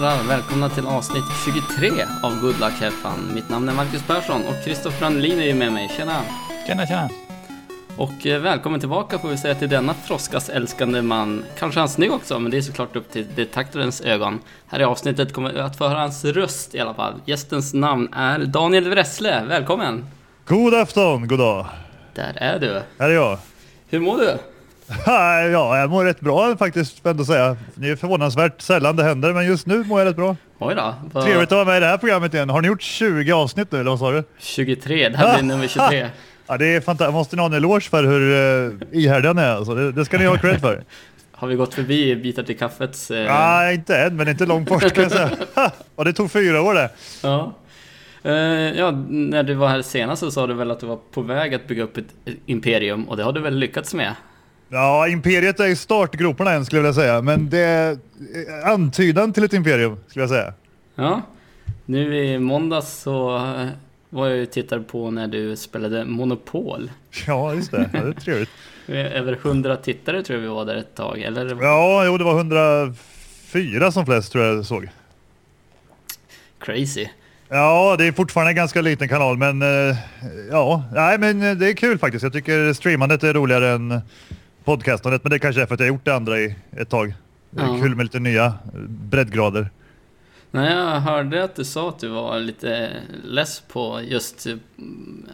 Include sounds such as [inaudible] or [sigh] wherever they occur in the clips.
herrar, välkomna till avsnitt 23 av Good Luck Have Fun. Mitt namn är Marcus Persson och Kristoffer Anlin är ju med mig. Tjena! Tjena, tjena! Och eh, välkommen tillbaka får vi säga till denna froskas älskande man. Kanske han snygg också, men det är såklart upp till detektorens ögon. Här i avsnittet kommer vi att få höra hans röst i alla fall. Gästens namn är Daniel Wressle. Välkommen! God afton, god dag. Där är du. Här är jag. Hur mår du? [laughs] Ja, jag mår rätt bra faktiskt, ändå säga. Det är förvånansvärt sällan det händer, men just nu mår jag rätt bra. Oj då. Vad... Trevligt att vara med i det här programmet igen. Har ni gjort 20 avsnitt nu, eller vad sa du? 23, det här blir nummer 23. [laughs] Ja, det är fantastiskt. Måste ni ha en eloge för hur uh, ihärdiga ni är. Alltså. Det, det ska ni ha cred för. [laughs] Har vi gått förbi bitar till kaffets... Eh... Nej, inte än, men inte långt bort kan jag säga. Och det tog fyra år det. Ja. Uh, ja, när du var här senast så sa du väl att du var på väg att bygga upp ett imperium och det har du väl lyckats med? Ja, imperiet är i startgroparna än skulle jag vilja säga, men det är antydan till ett imperium skulle jag säga. Ja, nu i måndags så eh, var jag och tittade på när du spelade Monopol. Ja, just det. Ja, det är [laughs] trevligt. Över hundra tittare tror jag vi var där ett tag, eller? Ja, jo, det var 104 som flest tror jag såg. Crazy. Ja, det är fortfarande en ganska liten kanal, men uh, ja, nej, men det är kul faktiskt. Jag tycker streamandet är roligare än podcastandet, men det kanske är för att jag gjort det andra i ett tag. Det är ja. kul med lite nya breddgrader. Nej, jag hörde att du sa att du var lite less på just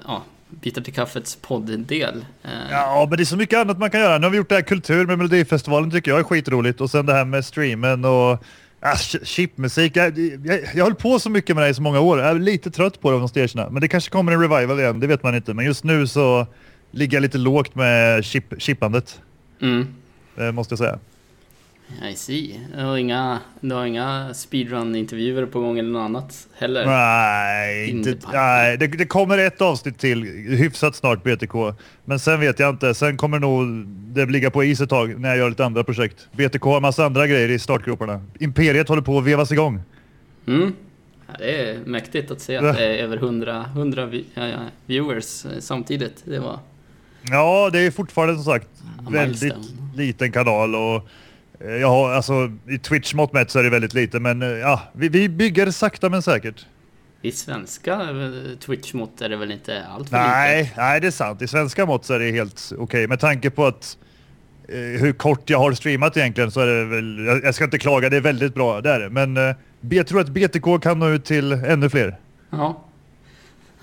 ja, Bitar till kaffets podddel. Eh, ja, men det är så mycket annat man kan göra. Nu har vi gjort det här kultur med Melodifestivalen tycker jag är skitroligt och sen det här med streamen och ah, chipmusik. Jag, jag, jag höll på så mycket med det i så många år. Jag är lite trött på det om jag Men det kanske kommer en revival igen, det vet man inte. Men just nu så ligger jag lite lågt med chip, chippandet. Mm. Eh, måste jag säga. I see. Du har inga, du har inga speedrun-intervjuer på gång eller något annat heller? Nej, inte, nej det, det, kommer ett avsnitt till hyfsat snart BTK. Men sen vet jag inte. Sen kommer nog det ligga på is ett tag när jag gör lite andra projekt. BTK har massa andra grejer i startgroparna. Imperiet håller på att vevas igång. Mm. Ja, det är mäktigt att se att det är över 100, 100 viewers samtidigt. Det var... Ja, det är fortfarande som sagt väldigt liten kanal och eh, ja, alltså i Twitch-mått mätt så är det väldigt lite, men eh, ja, vi, vi bygger sakta men säkert. I svenska eh, Twitch-mått är det väl inte allt för nej, lite? Nej, det är sant. I svenska mått så är det helt okej. Okay. Med tanke på att eh, hur kort jag har streamat egentligen så är det väl, jag, jag ska inte klaga, det är väldigt bra, det är det. Men eh, jag tror att BTK kan nå ut till ännu fler. Ja,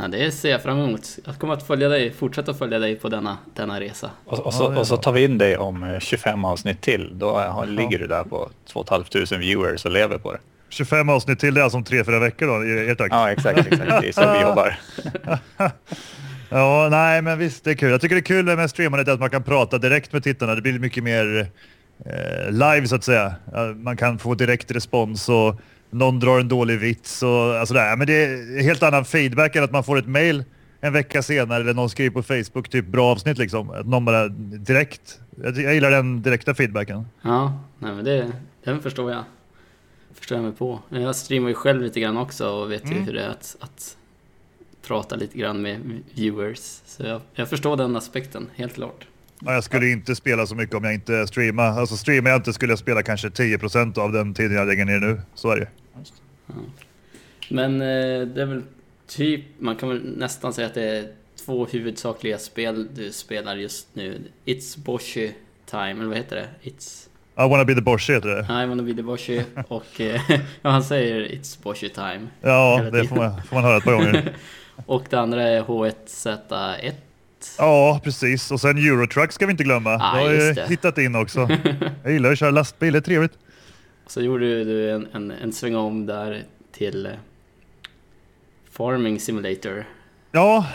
Ja, det ser jag fram emot. Jag kommer att följa dig, fortsätta följa dig på denna, denna resa. Och, och, så, och så tar vi in dig om 25 eh, avsnitt till. Då har, ligger du där på 2 500 viewers och lever på det. 25 avsnitt till, det är alltså om 3-4 veckor då, i ert Ja, exakt, exakt. Det är så vi [laughs] jobbar. [laughs] ja, nej, men visst, det är kul. Jag tycker det är kul med streamandet att man kan prata direkt med tittarna. Det blir mycket mer eh, live så att säga. Man kan få direkt respons och någon drar en dålig vits och alltså där. Men det är helt annan feedback än att man får ett mail en vecka senare eller någon skriver på Facebook typ bra avsnitt liksom. Att någon bara direkt. Jag, jag gillar den direkta feedbacken. Ja, nej men det, den förstår jag. Förstår jag mig på. Jag streamar ju själv lite grann också och vet mm. ju hur det är att, att prata lite grann med viewers. Så jag, jag förstår den aspekten, helt klart. Ja, jag skulle inte spela så mycket om jag inte streamar. Alltså streamar jag inte skulle jag spela kanske 10% av den tiden jag lägger ner nu. Så är det. Ja. Men eh, det är väl typ, man kan väl nästan säga att det är två huvudsakliga spel du spelar just nu. It's Boshi Time, eller vad heter det? It's... I wanna be the Boshi heter det. I wanna be the Boshi och eh, [laughs] ja, han säger It's Boshi Time. Ja, det får man, får man höra ett par gånger. [laughs] och det andra är H1Z1 Ja, precis. Och sen Eurotruck ska vi inte glömma. Ah, det har jag hittat in också. [laughs] Jag gillar att köra lastbil, det är trevligt. Så gjorde du en, en, en sväng om där till eh, Farming Simulator. Ja,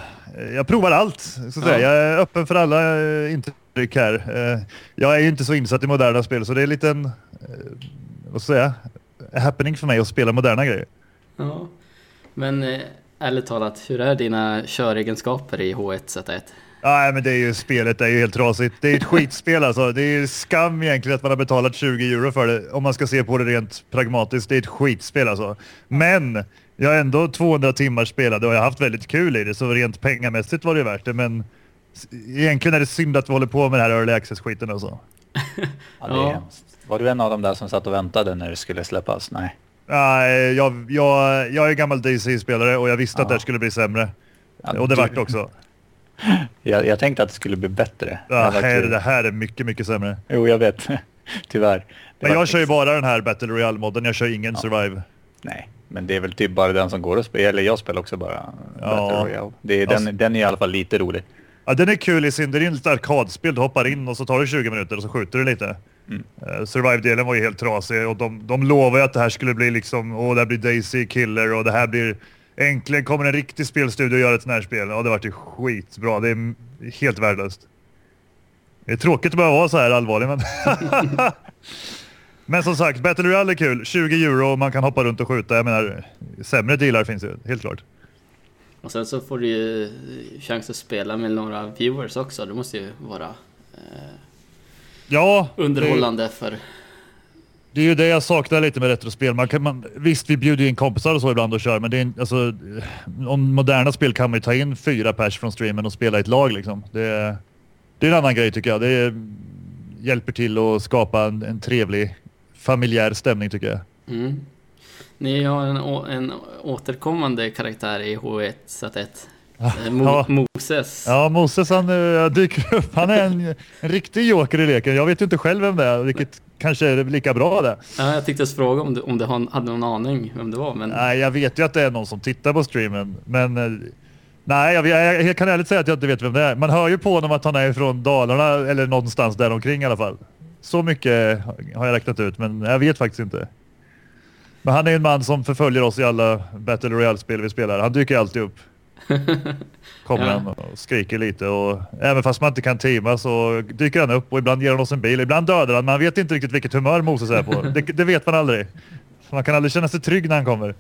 jag provar allt. Så ja. Jag är öppen för alla eh, intryck här. Eh, jag är ju inte så insatt i moderna spel så det är en liten, vad ska jag säga, happening för mig att spela moderna grejer. Ja, men ärligt talat, hur är dina köregenskaper i H1Z1? Nej, men det är ju spelet det är ju helt trasigt. Det är ett skitspel alltså. Det är skam egentligen att man har betalat 20 euro för det om man ska se på det rent pragmatiskt. Det är ett skitspel alltså. Men jag har ändå 200 timmar spelade och jag har haft väldigt kul i det så rent pengamässigt var det värt det. Men egentligen är det synd att vi håller på med det här early access-skiten alltså. [laughs] ja, det är ja. Var du en av dem där som satt och väntade när det skulle släppas? Nej. Nej, jag, jag, jag är gammal DC-spelare och jag visste att Ja. det här skulle bli sämre. Ja, och det du- vart det också. Jag, jag tänkte att det skulle bli bättre. Ja, Det här, det här är mycket, mycket sämre. Jo, jag vet. [laughs] Tyvärr. Det Men jag kör ju bara den här Battle Royale-modden, jag kör ingen Survive. Nej, men det är väl typ bara den som går att spela. Eller jag spelar också bara Ja. Battle Royale. Det är, Alltså- den, den är i alla fall lite rolig. Ja, den är kul i sin, det är en lite arkadspel, du hoppar in och så tar det 20 minuter och så skjuter du lite. Mm. Eh, Survive-delen var ju helt trasig och de, de lovade ju att det här skulle bli liksom, åh det här blir Daisy Killer och det här blir, äntligen kommer en riktig spelstudio att göra ett sånt här spel. Ja, det vart ju skitbra, det är helt värdelöst. Det är tråkigt att behöva vara så här allvarlig men... [laughs] men som sagt, Battle Royale är kul, 20 euro och man kan hoppa runt och skjuta. Jag menar, sämre dealar finns ju, helt klart. Och sen så får du ju chans att spela med några viewers också. Det måste ju vara eh, Ja, det- underhållande för... Det är ju det jag saknar lite med retrospel. Man kan, man, visst, vi bjuder in kompisar och så ibland och kör, men det är, alltså, om moderna spel kan man ju ta in fyra pers från streamen och spela i ett lag. Liksom. Det, är- det är en annan grej tycker jag. Det är, hjälper till att skapa en, en trevlig familjär stämning tycker jag. Mm. Ni har en, en återkommande karaktär i H1Z1. Eh, Mo Ja. Moses. Ja, Moses han eh, dyker upp. Han är en, en riktig joker i leken. Jag vet ju inte själv vem det är, vilket kanske är lika bra det. Ja, jag tänkte fråga om du, om du hade någon aning vem det var, men... Nej, jag vet ju att det är någon som tittar på streamen, men eh, nej, jag, jag, jag kan ärligt säga att jag inte vet vem det är. Man hör ju på honom att han är från Dalarna eller någonstans där omkring i alla fall. Så mycket har jag räknat ut, men jag vet faktiskt inte. Men han är en man som förföljer oss i alla Battle Royale-spel vi spelar. Han dyker alltid upp. [laughs] Kommer Ja. han och skriker lite och även fast man inte kan teama så dyker han upp och ibland ger han oss en bil. Ibland dödar han. Man vet inte riktigt vilket humör Moses är på. [laughs] Det, det vet man aldrig. Man kan aldrig känna sig trygg när han kommer.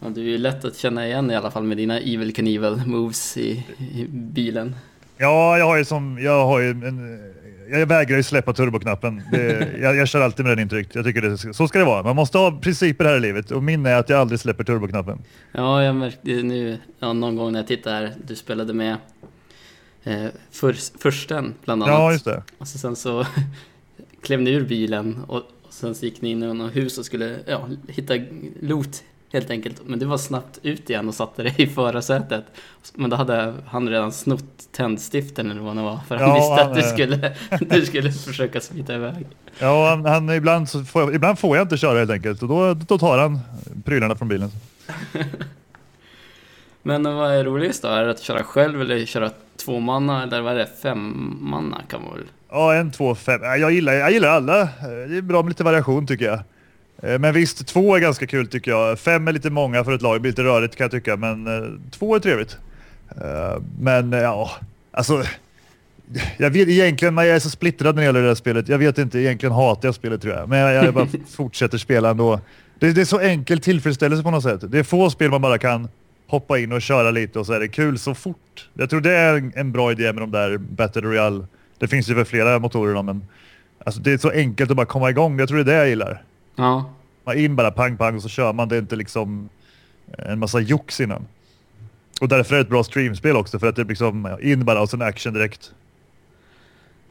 Ja, du är ju lätt att känna igen i alla fall med dina Evil Knievel moves i, i bilen. Ja, jag har ju som, jag har ju en, jag vägrar ju släppa turboknappen. Det, jag, jag kör alltid med den intryckt. Jag tycker det, så ska det vara. Man måste ha principer här i livet och min är att jag aldrig släpper turboknappen. Ja, jag märkte nu ja, någon gång när jag tittade här, du spelade med eh, för, försten bland annat. Ja, just det. Och så, sen så [laughs] klev ni ur bilen och, och sen så gick ni in i något hus och skulle ja, hitta loot helt enkelt. Men du var snabbt ut igen och satte dig i förarsätet. Men då hade han redan snott tändstiften eller vad det var. För han Ja, visste han, att du eh, skulle, [laughs] du skulle försöka smita iväg. Ja, han, han, ibland, får jag, ibland får jag inte köra helt enkelt och då, då tar han prylarna från bilen. [laughs] Men vad är roligast då? Är det att köra själv eller köra två manna eller vad är det? Fem manna kan man väl? Ja, en, två, fem. Ja, Jag gillar, jag gillar alla. Det är bra med lite variation tycker jag. Eh, Men visst, två är ganska kul tycker jag. Fem är lite många för ett lag, det blir lite rörigt kan jag tycka, men eh, två är trevligt. Eh, Men ja, alltså. Jag vet egentligen, men jag är så splittrad när det gäller det här spelet. Jag vet inte, egentligen hatar jag spelet tror jag. Men jag, jag bara [laughs] fortsätter spela ändå. Det, det är så enkel tillfredsställelse på något sätt. Det är få spel man bara kan hoppa in och köra lite och så är det kul så fort. Jag tror det är en, bra idé med de där Battle Royale. Det finns ju för flera motorer men alltså, det är så enkelt att bara komma igång. Jag tror det är det jag gillar. Ja, Man in bara pang pang och så kör man. Det är inte liksom en massa jox innan. Och därför är det ett bra streamspel också för att det är liksom in bara och sen action direkt.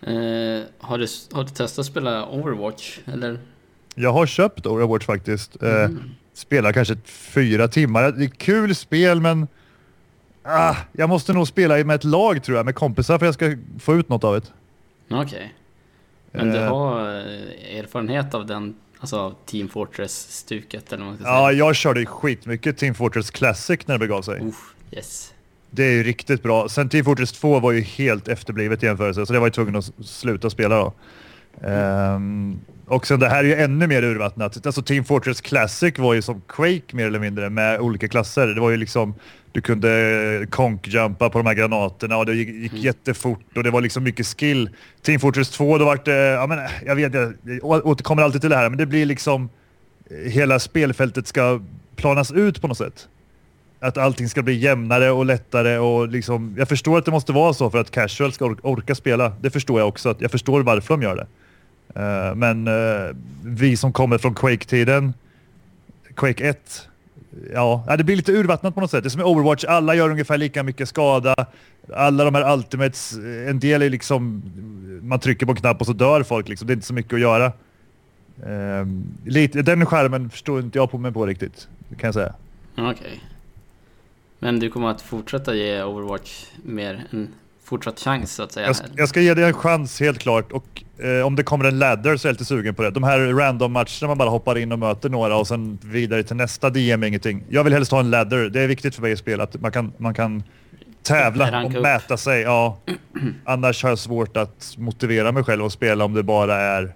Eh, har, du, har du testat att spela Overwatch? Eller? Jag har köpt Overwatch faktiskt. Eh, Mm. spelar kanske fyra timmar. Det är kul spel men ah, jag måste nog spela med ett lag tror jag, med kompisar för att jag ska få ut något av det. Okej. Men du Eh, har eh, erfarenhet av den, alltså Team Fortress-stuket eller vad man ska Ja, säga? jag körde skitmycket Team Fortress Classic när det begav sig. Uff, yes. Det är ju riktigt bra. Sen Team Fortress 2 var ju helt efterblivet i jämförelse, så det var ju tvungen att sluta spela då. Ehm, och sen det här är ju ännu mer urvattnat. Alltså Team Fortress Classic var ju som Quake mer eller mindre med olika klasser. Det var ju liksom, du kunde konk-jumpa på de här granaterna och det gick, gick jättefort och det var liksom mycket skill. Team Fortress 2, då vart det, ja men jag vet, jag återkommer alltid till det här, men det blir liksom, hela spelfältet ska planas ut på något sätt att allting ska bli jämnare och lättare och liksom, jag förstår att det måste vara så för att casual ska or- orka spela. Det förstår jag också. Att jag förstår varför de gör det. Eh, men eh, vi som kommer från Quake-tiden, Quake 1, ja, det blir lite urvattnat på något sätt. Det är som i Overwatch, alla gör ungefär lika mycket skada. Alla de här ultimates, eh, en del är liksom, man trycker på en knapp och så dör folk liksom. Det är inte så mycket att göra. Ehm, lite, den skärmen förstår inte jag på mig på riktigt, kan jag säga. Okej. Men du kommer att fortsätta ge Overwatch mer än fortsatt chans så att säga? Jag, jag ska ge det en chans helt klart och eh, om det kommer en ladder så är jag lite sugen på det. De här random matcherna man bara hoppar in och möter några och sen vidare till nästa DM ingenting. Jag vill helst ha en ladder. Det är viktigt för mig i spel att man kan, man kan tävla och upp. mäta sig. Ja. [clears throat] Annars har jag svårt att motivera mig själv att spela om det bara är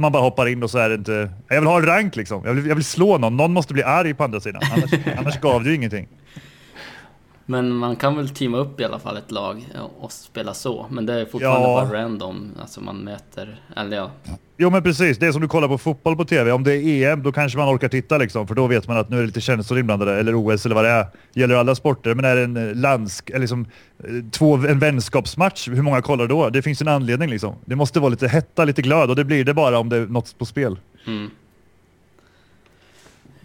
man bara hoppar in och så är det inte... Jag vill ha en rank liksom. Jag vill, jag vill slå någon. Någon måste bli arg på andra sidan. Annars, [laughs] annars gav det ju ingenting. Men man kan väl teama upp i alla fall ett lag och spela så. Men det är fortfarande Ja. bara random. Alltså man möter, eller ja. Jo men precis, det är som du kollar på fotboll på TV. Om det är EM då kanske man orkar titta liksom. För då vet man att nu är det lite känslor inblandade. Eller OS eller vad det är. Gäller alla sporter. Men är det en eh, landsk... Eller liksom, eh, två, en vänskapsmatch, hur många kollar då? Det finns en anledning liksom. Det måste vara lite hetta, lite glöd och det blir det bara om det är något på spel. Mm.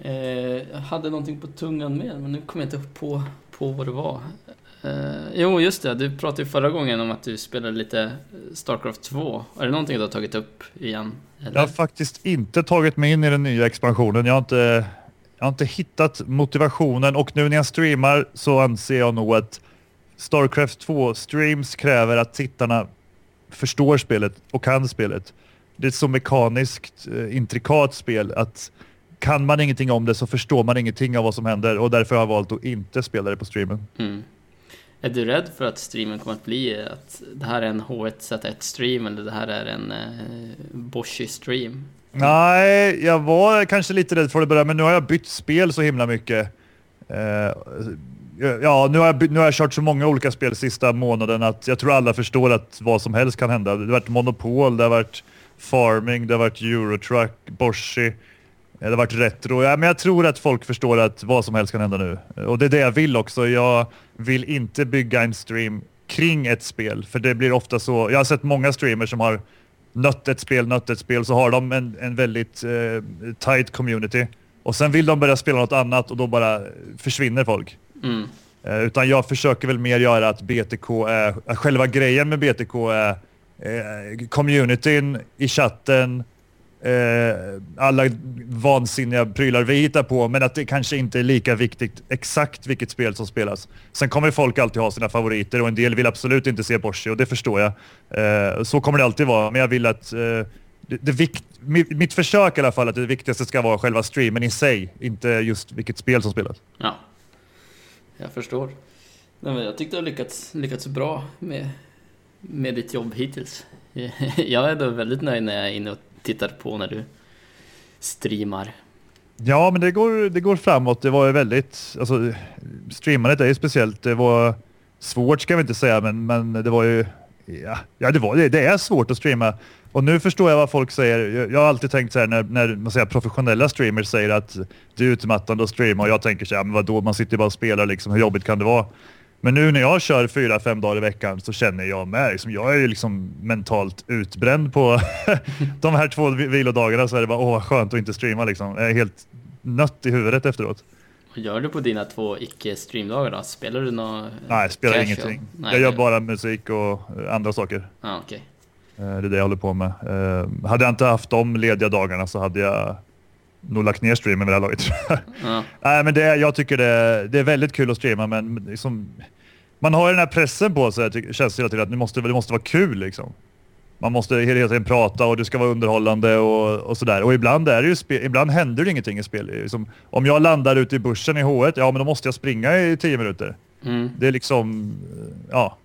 Eh, jag hade någonting på tungan med, men nu kommer jag inte på, på vad det var. Uh, jo, just det. Du pratade ju förra gången om att du spelade lite Starcraft 2. Är det någonting du har tagit upp igen? Eller? Jag har faktiskt inte tagit mig in i den nya expansionen. Jag har inte, jag har inte hittat motivationen och nu när jag streamar så anser jag nog att Starcraft 2 streams kräver att tittarna förstår spelet och kan spelet. Det är ett så mekaniskt eh, intrikat spel att kan man ingenting om det så förstår man ingenting av vad som händer och därför har jag valt att inte spela det på streamen. Mm. Är du rädd för att streamen kommer att bli att det här är en H1Z1 stream eller det här är en eh, Boshi stream? Nej, jag var kanske lite rädd för det börja, men nu har jag bytt spel så himla mycket. Eh, ja, nu har, jag, nu har jag kört så många olika spel sista månaden att jag tror alla förstår att vad som helst kan hända. Det har varit Monopol, det har varit Farming, det har varit Eurotruck, Boshi, det har varit Retro. Ja, men jag tror att folk förstår att vad som helst kan hända nu. Och det är det jag vill också. Jag vill inte bygga en stream kring ett spel, för det blir ofta så. Jag har sett många streamers som har nött ett spel, nött ett spel, så har de en, en väldigt eh, tight community. Och sen vill de börja spela något annat och då bara försvinner folk. Mm. Eh, utan jag försöker väl mer göra att BTK är, att själva grejen med BTK är eh, communityn i chatten, Eh, alla vansinniga prylar vi hittar på, men att det kanske inte är lika viktigt exakt vilket spel som spelas. Sen kommer folk alltid ha sina favoriter och en del vill absolut inte se Porsche och det förstår jag. Eh, så kommer det alltid vara, men jag vill att eh, det, det vikt, mitt, mitt försök i alla fall att det viktigaste ska vara själva streamen i sig, inte just vilket spel som spelas. Ja, jag förstår. Nej, men jag tyckte du har lyckats, lyckats bra med, med ditt jobb hittills. [laughs] Jag är då väldigt nöjd när jag är inne och tittar på när du streamar. Ja, men det går, det går framåt. Det var ju väldigt, alltså streamandet är ju speciellt. Det var svårt ska vi inte säga, men, men det var ju, ja, ja det, var, det, det är svårt att streama. Och nu förstår jag vad folk säger. Jag, jag har alltid tänkt så här när, när man säger, professionella streamers säger att det är utmattande att streama och jag tänker så här, men vadå, man sitter ju bara och spelar liksom, hur jobbigt kan det vara? Men nu när jag kör fyra, fem dagar i veckan så känner jag med. Liksom, jag är ju liksom mentalt utbränd på [laughs] de här två vi- vilodagarna så är det bara åh vad skönt att inte streama liksom. Jag är helt nött i huvudet efteråt. Vad gör du på dina två icke-streamdagar då? Spelar du något Nej, jag spelar casual? ingenting. Nej, jag gör bara musik och eh, andra saker. Ja, okej. Eh, Det är det jag håller på med. Eh, Hade jag inte haft de lediga dagarna så hade jag nog lagt ner streamen vid det här laget. Ja. Nej, men det är, jag tycker det är, det är väldigt kul att streama, men liksom, man har ju den här pressen på sig, tycker- känns det hela tiden, att det måste, det måste vara kul liksom. Man måste hela tiden prata och det ska vara underhållande och, och sådär. Och ibland, är det ju spe, ibland händer det ingenting i spel. Liksom, om jag landar ute i bussen i H1, ja men då måste jag springa i tio minuter. Mm. Det är liksom, eh, ja.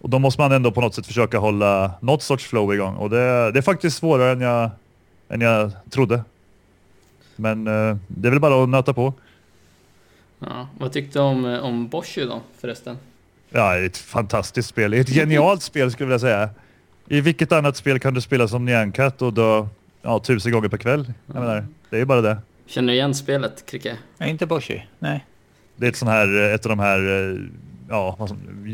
Och då måste man ändå på något sätt försöka hålla något sorts flow igång. Och det, det är faktiskt svårare än jag, än jag trodde. Men eh, det är väl bara att nöta på. Ja. Vad tyckte du om, om Boshi då förresten? Ja, det är ett fantastiskt spel. Det är ett genialt spel skulle jag vilja säga. I vilket annat spel kan du spela som Nyankat och dö ja, tusen gånger per kväll? Jag menar, det är ju bara det. Känner du igen spelet, Kricke? Nej, inte Boshi. Nej. Det är ett, sån här, ett av de här eh, ja,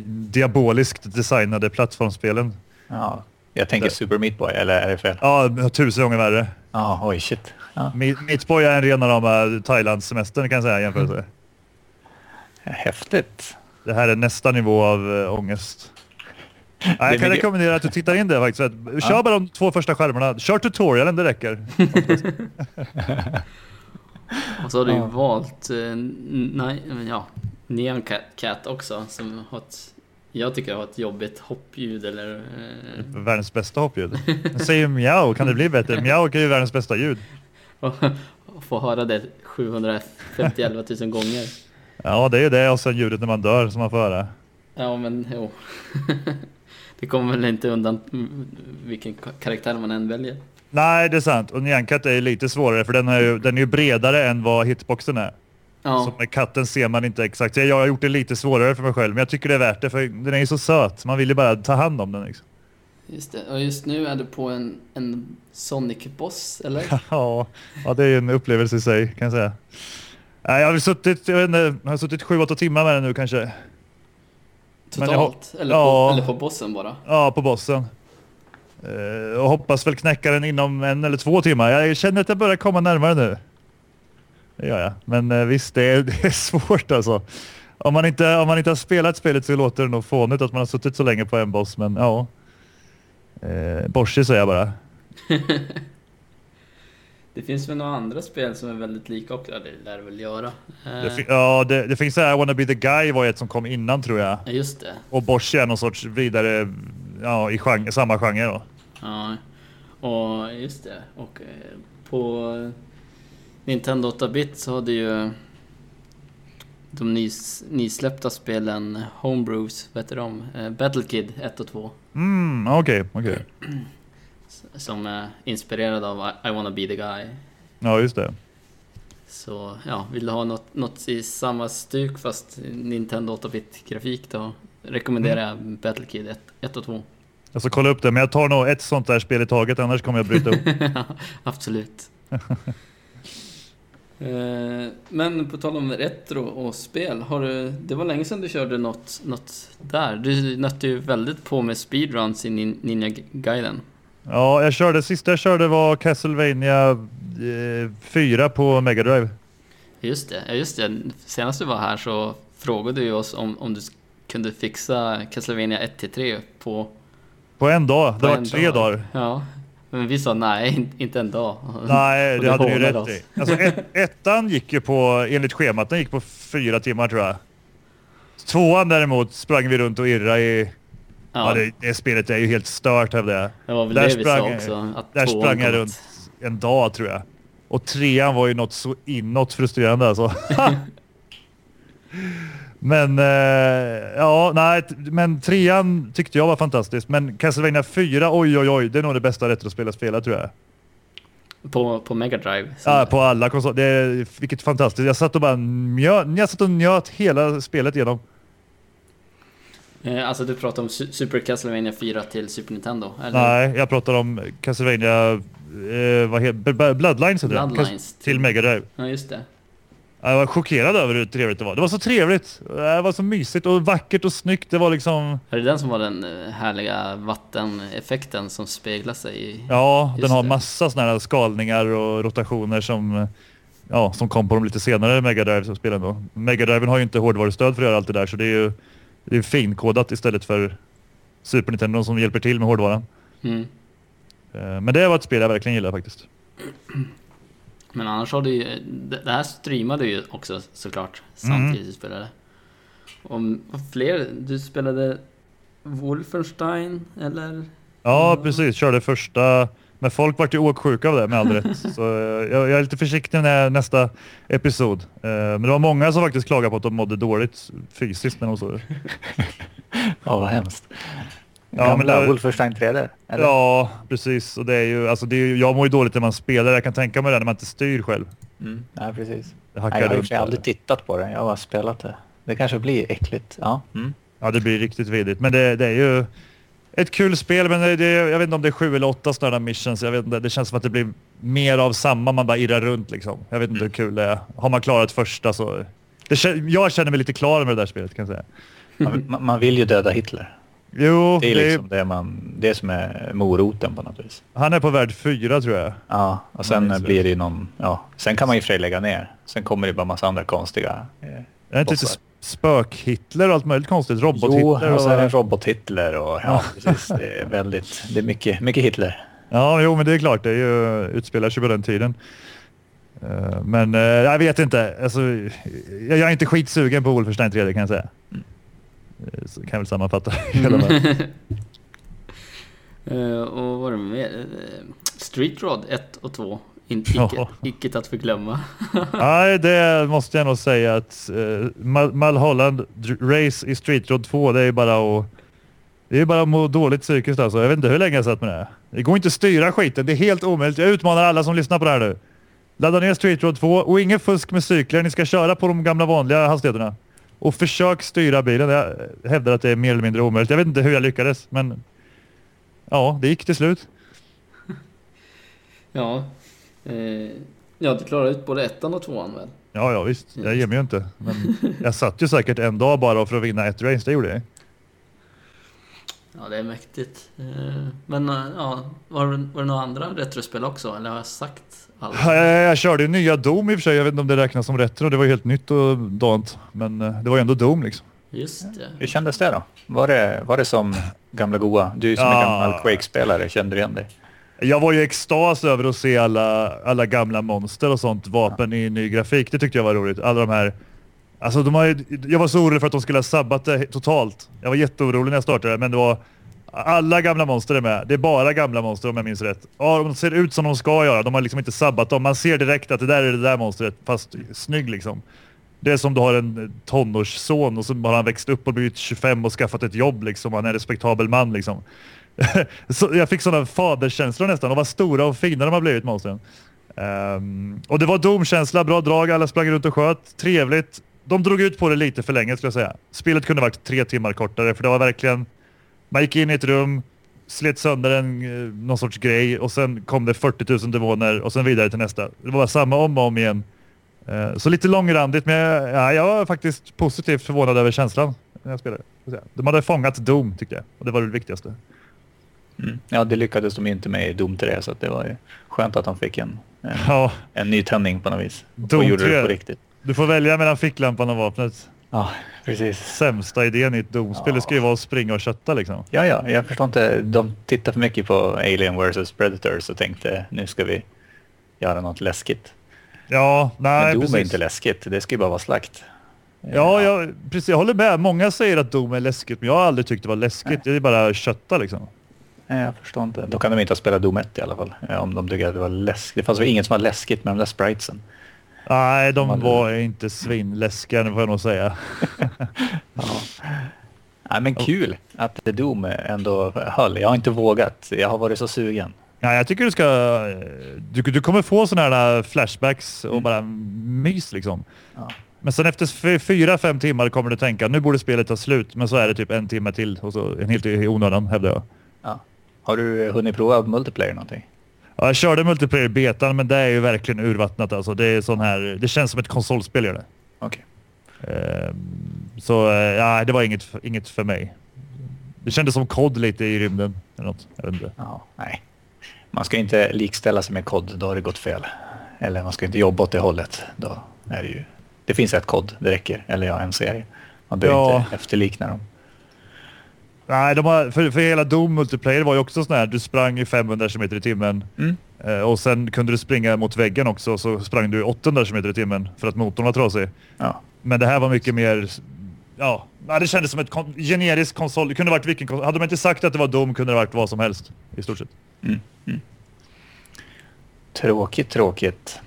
diaboliskt designade plattformsspelen. Ja. Jag tänker Det- Super Meat Boy, eller är det fel? Ja, tusen gånger värre. Ja, oj shit. Ja. Meat Boy är en rena rama Thailandssemestern kan jag säga i jämförelse. [laughs] Häftigt. Det här är nästa nivå av äh, ångest. Ja, jag kan mycket- rekommendera att du tittar in det faktiskt. Kör bara de två första skärmarna. Kör tutorialen, det räcker. [laughs] Och så har du ju Ja. valt, eh, n- nej, men ja, Neon Cat, Cat också som har ett, jag tycker har ett jobbigt hoppljud eller... Eh, Världens bästa hoppljud. Jag säger mjau, kan det bli bättre? Mjau är ju världens bästa ljud. och, [laughs] och få höra det 750 11 000 gånger. Ja, det är ju det och sen ljudet när man dör som man får höra. Ja men jo. [laughs] det kommer väl inte undan vilken ka- karaktär man än väljer. Nej, det är sant. Och Nyankat är ju lite svårare för den är ju, den är ju bredare än vad hitboxen är. Så Ja, med katten ser man inte exakt. Jag har gjort det lite svårare för mig själv, men jag tycker det är värt det för den är ju så söt. Man vill ju bara ta hand om den. Liksom. just det. Och just nu är du på en, en Sonic-boss, eller? [laughs] Ja, ja, det är ju en upplevelse i sig kan jag säga. Nej, jag har suttit, jag vet inte, jag har suttit sju, åtta timmar med den nu kanske. Men jag Totalt? Eller, ja. på, eller på bossen bara? Ja, på bossen. Eh, och hoppas väl knäcka den inom en eller två timmar. Jag känner att jag börjar komma närmare nu. Det gör jag. Men eh, visst, det är, [laughs] det är svårt alltså. Om man, inte, om man inte har spelat spelet så låter det nog fånigt att man har suttit så länge på en boss, men ja. Eh, Borsi säger jag bara. [laughs] Det finns väl några andra spel som är väldigt lika också? Det lär det väl göra. Eh, Det, fi- ja, det, det finns så här, I wanna be the guy var ett som kom innan tror jag. ja, just det. Och Borsi är någon sorts vidare, ja, i genre, samma genre då. Ja, och just det. Och eh, på Nintendo 8-bit så hade ju de nys, nysläppta spelen Homebrews, vad heter de? Eh, Battle Kid 1 och 2. Mm, okej, okej. s- [clears throat] Som är inspirerade av I, I wanna be the guy. Ja, just det. Så ja, vill du ha något, något i samma stuk fast Nintendo 8-bit grafik då rekommenderar jag Battle Kid 1, 1 och 2. Jag ska kolla upp det, men jag tar nog ett sånt där spel i taget, annars kommer jag bryta upp. [laughs] Absolut. [laughs] Eh, Men på tal om retro och spel, har du, det var länge sedan du körde något, något där. Du nötte ju väldigt på med speedruns i Nin- Ninja Gaiden. Ja, jag körde, sista jag körde var Castlevania eh, 4 på Mega Drive. Just det, just det. Senast du var här så frågade du oss om, om du kunde fixa Castlevania 1-3 på, På en dag, det på var en tre dag. dagar. Ja, men vi sa nej, in- inte en dag. Nej, det [laughs] hade hånade rätt oss. i. Alltså, ett, [laughs] ettan gick ju på, enligt schemat, den gick på fyra timmar tror jag. Tvåan däremot sprang vi runt och irrade i... Ja, det, det spelet är ju helt stört hävdar jag. det var väl där det vi sa också. Att Där sprang jag runt en dag tror jag. Och trean var ju något så inåt frustrerande alltså. [laughs] men eh, ja, nej, men trean tyckte jag var fantastisk. Men Castlevania 4, oj oj oj, det är nog det bästa retrospel jag spelat tror jag. På, på Mega Drive. Ja, på alla konsoler. Det vilket fantastiskt. Jag satt och bara mjöt, jag satt och njöt hela spelet igenom. Eh, Alltså du pratar om Su- Super Castlevania 4 till Super Nintendo? Eller? Nej, jag pratar om Castlevania, eh, vad heter Bloodlines heter det. Bloodlines. Cas- Till Mega Drive. Ja, just det. Jag var chockerad över hur trevligt det var. Det var så trevligt. Det var så mysigt och vackert och snyggt. Det var liksom... Är det den som var den eh, härliga vatteneffekten som speglar sig i... Ja, Just den har det. massa sådana här skalningar och rotationer som, ja, som kom på de lite senare Mega Drive-spelen. Mega Driven har ju inte hårdvarustöd för att göra allt det där så det är ju det är finkodat istället för Super Nintendo som hjälper till med hårdvaran. Mm. Eh, Men det var ett spel jag verkligen gillar faktiskt. [clears throat] Men annars har du ju... Det här streamade du ju också såklart Mm. samtidigt du spelade. Om fler... Du spelade Wolfenstein eller? Ja, Mm. precis. Körde första... Men folk vart ju åksjuka av det med all rätt. [laughs] Så eh, jag, jag är lite försiktig när nästa episod. Eh, Men det var många som faktiskt klagade på att de mådde dåligt fysiskt när de såg det. [laughs] Ja, vad hemskt. Ja, Gamla men det- Wolfenstein 3D? Eller? Ja, precis. Och det är ju, alltså det är ju, jag mår ju dåligt när man spelar. Jag kan tänka mig det när man inte styr själv. Mm. Ja, precis. Det Nej, jag har aldrig tittat på det. Jag har bara spelat det. Det kanske blir äckligt. Ja. Mm. Ja, det blir riktigt vidrigt. Men det, det är ju ett kul spel. Men det, det, jag vet inte om det är sju eller åtta sådana där missions. Jag vet inte, det känns som att det blir mer av samma. Man bara irrar runt liksom. Jag vet inte hur kul det är. Har man klarat första så... Det, jag känner mig lite klar med det där spelet kan jag säga. Man, man- vill ju döda Hitler. Jo, Det är liksom det, man, det som är moroten på något vis. han är på värld fyra tror jag. Ja, och sen blir det ju någon... Ja, sen kan man ju för lägga ner. Sen kommer det bara massa andra konstiga... Eh, Jag är inte spök-Hitler och allt möjligt konstigt. Jo, Robot-Hitler. och så är det robot-Hitler och ja, precis. Det är väldigt, det är mycket, mycket Hitler. Ja, jo, men det är klart. Det är ju, utspelar sig på den tiden. Eh, Men eh, jag vet inte. Alltså, jag är inte skitsugen på Wolfenstein 3 kan jag säga. Eh, Så kan jag väl sammanfatta hela. [laughs] Eh, och vad var det med? Street Rod 1 och 2. Icke, icke att förglömma. [laughs] Nej, det måste jag nog säga att uh, Malholland Race i Street Road 2, det är bara att det är bara att må dåligt psykiskt alltså. Jag vet inte hur länge jag satt med det. Det går inte att styra skiten. Det är helt omöjligt. Jag utmanar alla som lyssnar på det här nu. Ladda ner Street Road 2 och ingen fusk med cykler. Ni ska köra på de gamla vanliga hastigheterna. Och försök styra bilen. Jag hävdar att det är mer eller mindre omöjligt. Jag vet inte hur jag lyckades, men ja, det gick till slut. ja. Eh, ja, du klarade ut både ettan och tvåan väl? Ja, ja visst. Jag ger mig ju inte. Men jag satt ju säkert en dag bara för att vinna ett race. Det gjorde jag. Ja, det är mäktigt. Eh, men eh, ja, var, det- var det några andra retrospel också? Eller har jag sagt allt? Ja, Jag, jag körde ju nya Doom i och för sig. Jag vet inte om det räknas som retro. Det var ju helt nytt och dant. Men eh, det var ju ändå Doom liksom. Just det. Hur kändes det då? Var det, var det som gamla goa? Du som är Ja. gammal Quake-spelare, kände du igen dig? Jag var ju i extas över att se alla, alla gamla monster och sånt. Vapen i ny grafik. Det tyckte jag var roligt. Alla de här... Alltså de har ju, jag var så orolig för att de skulle ha sabbat det totalt. Jag var jätteorolig när jag startade men det var... Alla gamla monster är med. Det är bara gamla monster om jag minns rätt. Ja, de ser ut som de ska göra. De har liksom inte sabbat dem. Man ser direkt att det där är det där monstret, fast snygg liksom. Det är som du har en tonårsson och så har han växt upp och blivit 25 och skaffat ett jobb liksom. Han är en respektabel man liksom. [laughs] så jag fick sådana faderskänslor nästan. De var stora och fina de har blivit monstren. Um, ehm, och det var domkänsla, bra drag, alla sprang runt och sköt. Trevligt. De drog ut på det lite för länge skulle jag säga. Spelet kunde varit tre timmar kortare för det var verkligen... Man gick in i ett rum, slet sönder en, eh, någon sorts grej och sen kom det 40 000 demoner och sen vidare till nästa. Det var samma om och om igen. Eh, så lite långrandigt men jag- ja, jag var faktiskt positivt förvånad över känslan när jag spelade. De hade fångat Doom tyckte jag och det var det viktigaste. Mm. Ja, det lyckades de inte med i Doom 3 så det var ju skönt att de fick en, en, Ja, en ny tändning på något vis. Doom och gjorde 3. det på riktigt. du får välja mellan ficklampan och vapnet. Ja, precis. Sämsta idén i ett Doom-spel det ska ju vara att springa och kötta liksom. Ja, ja, jag förstår inte. De tittar för mycket på Alien vs Predators och tänkte nu ska vi göra något läskigt. Ja, nej Men Doom precis. är inte läskigt, det ska ju bara vara slakt. Ja, jag, precis. Jag håller med. Många säger att Doom är läskigt, men jag har aldrig tyckt det var läskigt. Det är bara kötta liksom. Nej, jag förstår inte. Då kan de inte ha spelat Doom 1 i alla fall. eh, Om de tycker att det var läskigt. Det fanns väl inget som var läskigt med de där spritesen. Nej, de Man- var inte svinläskiga, det får jag nog säga. [laughs] Nej, men kul att Doom ändå höll. Jag har inte vågat. Jag har varit så sugen. Ja, jag tycker du ska... Du, du kommer få sådana här flashbacks och bara mys liksom. Ja. Men sen efter fyra, fem timmar kommer du tänka nu borde spelet ta slut. Men så är det typ en timme till och så en helt i onödan hävdar jag. Ja. Har du hunnit prova multiplayer någonting? Ja, jag körde multiplayer betan men det är ju verkligen urvattnat alltså. Det är sån här... Det känns som ett konsolspel gör det. Okej. Ehm, Så eh, ja, det var inget, inget för mig. Det kändes som kod lite i rymden. Eller något. Jag vet inte. Ja, nej. Man ska inte likställa sig med kod, då har det gått fel. Eller man ska inte jobba åt det hållet. Då är det ju... Det finns ett kod, det räcker. Eller ja, en serie. Man behöver Ja. inte efterlikna dem. Nej, de har, för, för hela Doom multiplayer var ju också sån här, du sprang i 500 km i timmen Mm. eh, och sen kunde du springa mot väggen också så sprang du i 800 km i timmen för att motorn var trasig. Ja. Men det här var mycket mer, ja, det kändes som ett kon generiskt konsol. Det kunde varit vilken konsol. Hade de inte sagt att det var Doom kunde det varit vad som helst i stort sett. Mm. Mm. Tråkigt, tråkigt.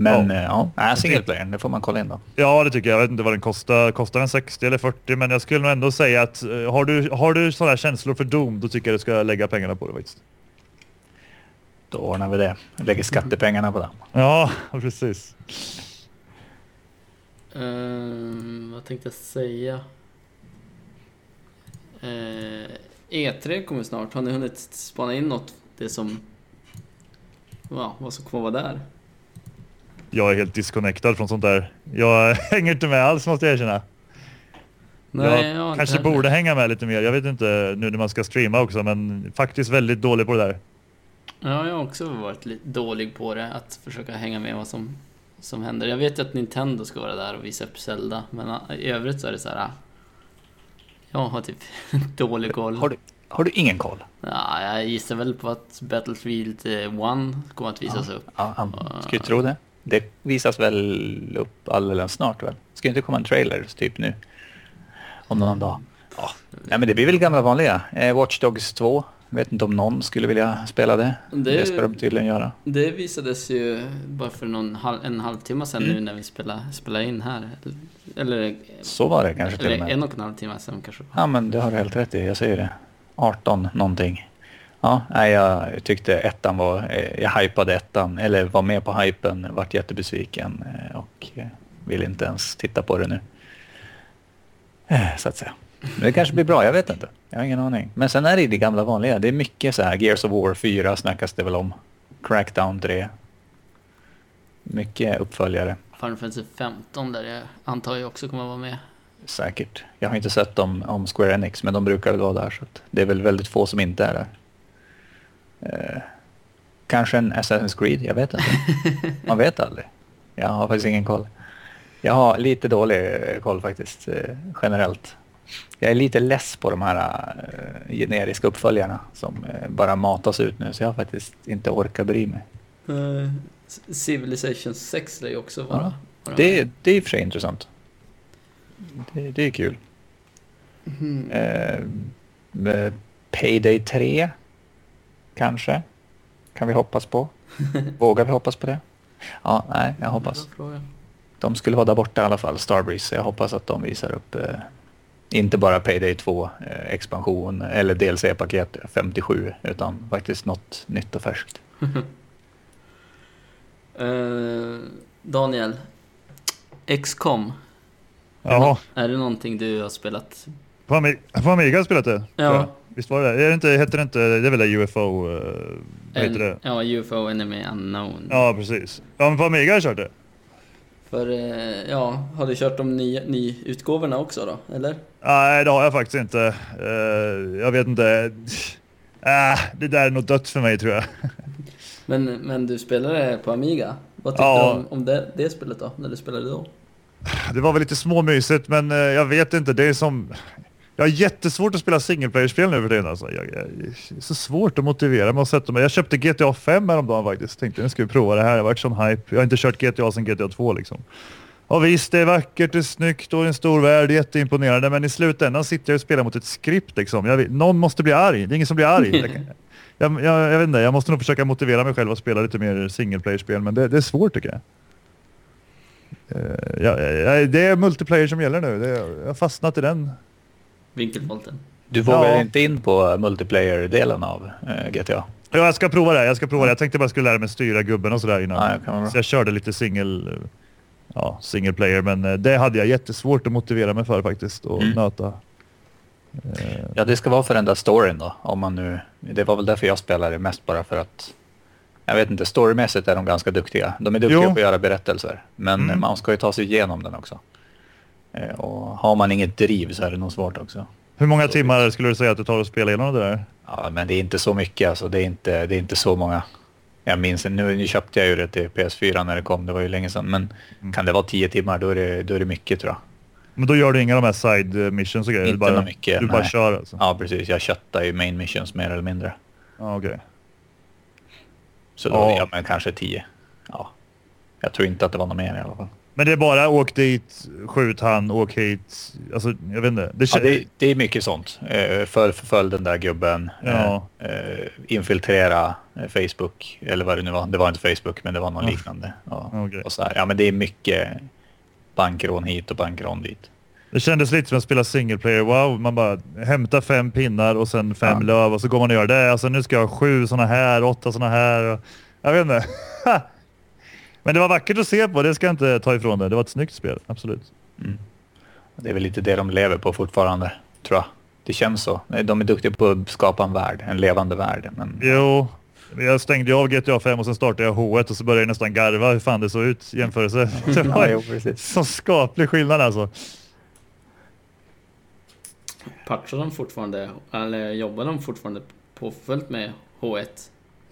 Men Ja. ja, ja single det får man kolla in då. Ja, det tycker jag. Jag vet inte vad den kostar. Kostar den 60 eller 40? Men jag skulle nog ändå säga att eh, har du, har du sådana här känslor för Doom, då tycker jag du ska lägga pengarna på det faktiskt. Då ordnar vi det. Lägger skattepengarna på det. [laughs] Ja, precis. Ehm, vad tänkte jag säga? Eh, E3 kommer snart. Har ni hunnit spana in något? Det som... Ja, vad som kommer vara där? Jag är helt disconnectad från sånt där. Jag [laughs] hänger inte med alls måste jag erkänna. Nej, jag inte kanske heller. borde hänga med lite mer. Jag vet inte nu när man ska streama också, men faktiskt väldigt dålig på det där. Ja, jag har också varit lite dålig på det. Att försöka hänga med vad som som händer. Jag vet ju att Nintendo ska vara där och visa upp Zelda, men ah, i övrigt så är det så här. ah, Jag har typ [laughs] dålig koll. Har du, har du ingen koll? Ja, jag gissar väl på att Battlefield 1 kommer att visas upp. Ja, han skulle tro det. Det visas väl upp alldeles snart väl? Ska inte komma en trailer typ nu? Om någon dag. Ja. Nej men det blir väl gamla vanliga. Eh, Watch Dogs 2. Vet inte om någon skulle vilja spela det. Det- Det, ska de tydligen göra. Det visades ju bara för någon, halv- en halvtimme sedan Mm. nu när vi spelade, spelade in här. Eller, Så var det kanske till och eller med. en och en halv timme sedan kanske. Ja men det har du helt rätt i. Jag säger det. 18 någonting. Ja, nej, jag tyckte ettan var... eh, Jag hypade ettan. Eller var med på hypen. Vart jättebesviken. eh, Och eh, vill inte ens titta på det nu. Så att säga. Men det kanske blir bra, jag vet inte. Jag har ingen aning. Men sen är det det gamla vanliga. Det är mycket så här. Gears of War 4 snackas det väl om. Crackdown 3. Mycket uppföljare. Final Fantasy 15 där jag antar jag också kommer att vara med. Säkert. Jag har inte sett dem om Square Enix, men de brukar väl vara där. Så att det är väl väldigt få som inte är där. Eh, kanske en Assassin's Creed, jag vet inte. Man vet aldrig. Jag har faktiskt ingen koll. Jag har lite dålig eh, koll faktiskt, eh, generellt. Jag är lite less på de här eh, generiska uppföljarna som eh, bara matas ut nu, så jag har faktiskt inte orkat bry mig. Civilization 6 lär ju också vara... Ja, Det, det är i och för sig intressant. Det, det är kul. Med Payday 3 kanske. Kan vi hoppas på. [laughs] Vågar vi hoppas på det? Ja, nej, jag hoppas. De skulle vara där borta i alla fall, Starbreeze. Jag hoppas att de visar upp eh, inte bara Payday 2 eh, expansion eller DLC-paket 57 utan faktiskt något nytt och färskt. [laughs] Eh, Daniel, XCOM. Ja, Är det någonting du har spelat? på, Ami på Amiga har jag spelat det. Ja. Visst var det det? Är det inte, heter det inte, det är väl det UFO, eh, vad heter det? Ja, UFO Enemy Unknown. Ja, precis. Ja, men på Amiga har jag kört det. För, eh, ja, har du kört de nya nyutgåvorna också då, eller? Nej, det har jag faktiskt inte. Eh, jag vet inte. Äh, [laughs] det där är nog dött för mig tror jag. [laughs] Men, men du spelade på Amiga? Vad tyckte Ja. du om, om det, det spelet då, när du spelade då? Det var väl lite småmysigt, men jag vet inte. Det är som... Jag har jättesvårt att spela single player-spel nu för tiden. Alltså. Jag, jag, det är så svårt att motivera mig att sätta mig. Jag köpte GTA 5 häromdagen faktiskt. Tänkte nu ska vi prova det här. Det har varit sån hype. Jag har inte kört GTA sedan GTA 2 liksom. Och visst, det är vackert, det är snyggt och en stor värld, jätteimponerande. Men i slutändan sitter jag och spelar mot ett skript liksom. Jag någon måste bli arg. Det är ingen som blir arg. [laughs] Jag, jag, jag, vet inte, jag måste nog försöka motivera mig själv att spela lite mer single player-spel. Men det, det är svårt tycker jag. Eh, ja, ja, det är multiplayer som gäller nu. Det, jag har fastnat i den. Vinkelvolten? Du vågar Ja. inte in på multiplayer-delen av eh, GTA? Ja, jag ska prova det. Jag ska prova det. Jag tänkte bara jag skulle lära mig styra gubben och sådär innan. Ja. Så jag körde lite single, ja, single player, men eh, det hade jag jättesvårt att motivera mig för faktiskt och Mm. nöta. Eh, Ja, det ska vara för den där storyn då. Om man nu, det var väl därför jag spelade mest bara för att... Jag vet inte, storymässigt är de ganska duktiga. De är duktiga Jo. på att göra berättelser. Men Mm. man ska ju ta sig igenom den också. Eh, Och har man inget driv så är det nog svårt också. Hur många timmar skulle du säga att du tar och spelar igenom det där? Ja, men det är inte så mycket alltså. Det är inte, det är inte så många. Jag minns, nu, nu köpte jag ju det till PS4 när det kom. Det var ju länge sedan. Men Mm. kan det vara tio timmar då är det, då är det mycket tror jag. Men då gör du inga av de här side missions och grejer? Inte du bara, mycket, Du bara nej. kör alltså? Ja, precis. Jag köttar ju main missions mer eller mindre. Ja, okej. Så då, Ja. ja. men kanske tio. Ja. Jag tror inte att det var något mer i alla fall. Men det är bara åk dit, skjut han, åk hit. Alltså, jag vet inte. Det, Ja, det, det är mycket sånt. Eh, för, förfölj den där gubben. Ja. Eh, eh, infiltrera eh, Facebook. Eller vad det nu var. Det var inte Facebook men det var något Ja. liknande. Ja. Okej. Och så här. Ja men det är mycket bankrån hit och bankrån dit. Det kändes lite som att spela single player. Wow, man bara hämtar fem pinnar och sen fem Ja. löv och så går man och gör det. Alltså nu ska jag ha sju såna här, åtta såna här. Jag vet inte. [laughs] Men det var vackert att se på, det ska jag inte ta ifrån det. Det var ett snyggt spel, absolut. Det är väl lite det de lever på fortfarande, tror jag. Det känns så. De är duktiga på att skapa en värld, en levande värld. Men Jo, jag stängde av GTA 5 och sen startade jag H1 och så började jag nästan garva hur fan det såg ut jämförelse. [laughs] Det ja, var jo, precis. så skaplig skillnad alltså. Patchar de fortfarande, eller jobbar de fortfarande på fullt med H1?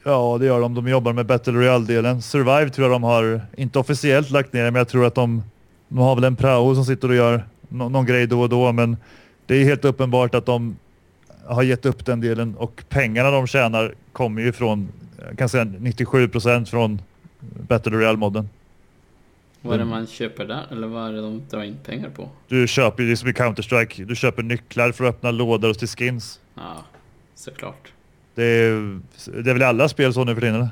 Ja, det gör de. De jobbar med Battle Royale-delen. Survive tror jag de har, inte officiellt lagt ner, men jag tror att de, de har väl en prao som sitter och gör no, någon grej då och då, men det är helt uppenbart att de har gett upp den delen och pengarna de tjänar kommer ju från, jag kan säga 97 procent från Battle Royale-modden. Vad är det man köper där? Eller vad är det de drar in pengar på? Du köper ju, det är som i Counter-Strike, du köper nycklar för att öppna lådor och till skins. Ja, såklart. Det är, det är väl alla spel så nu för tiden? eller?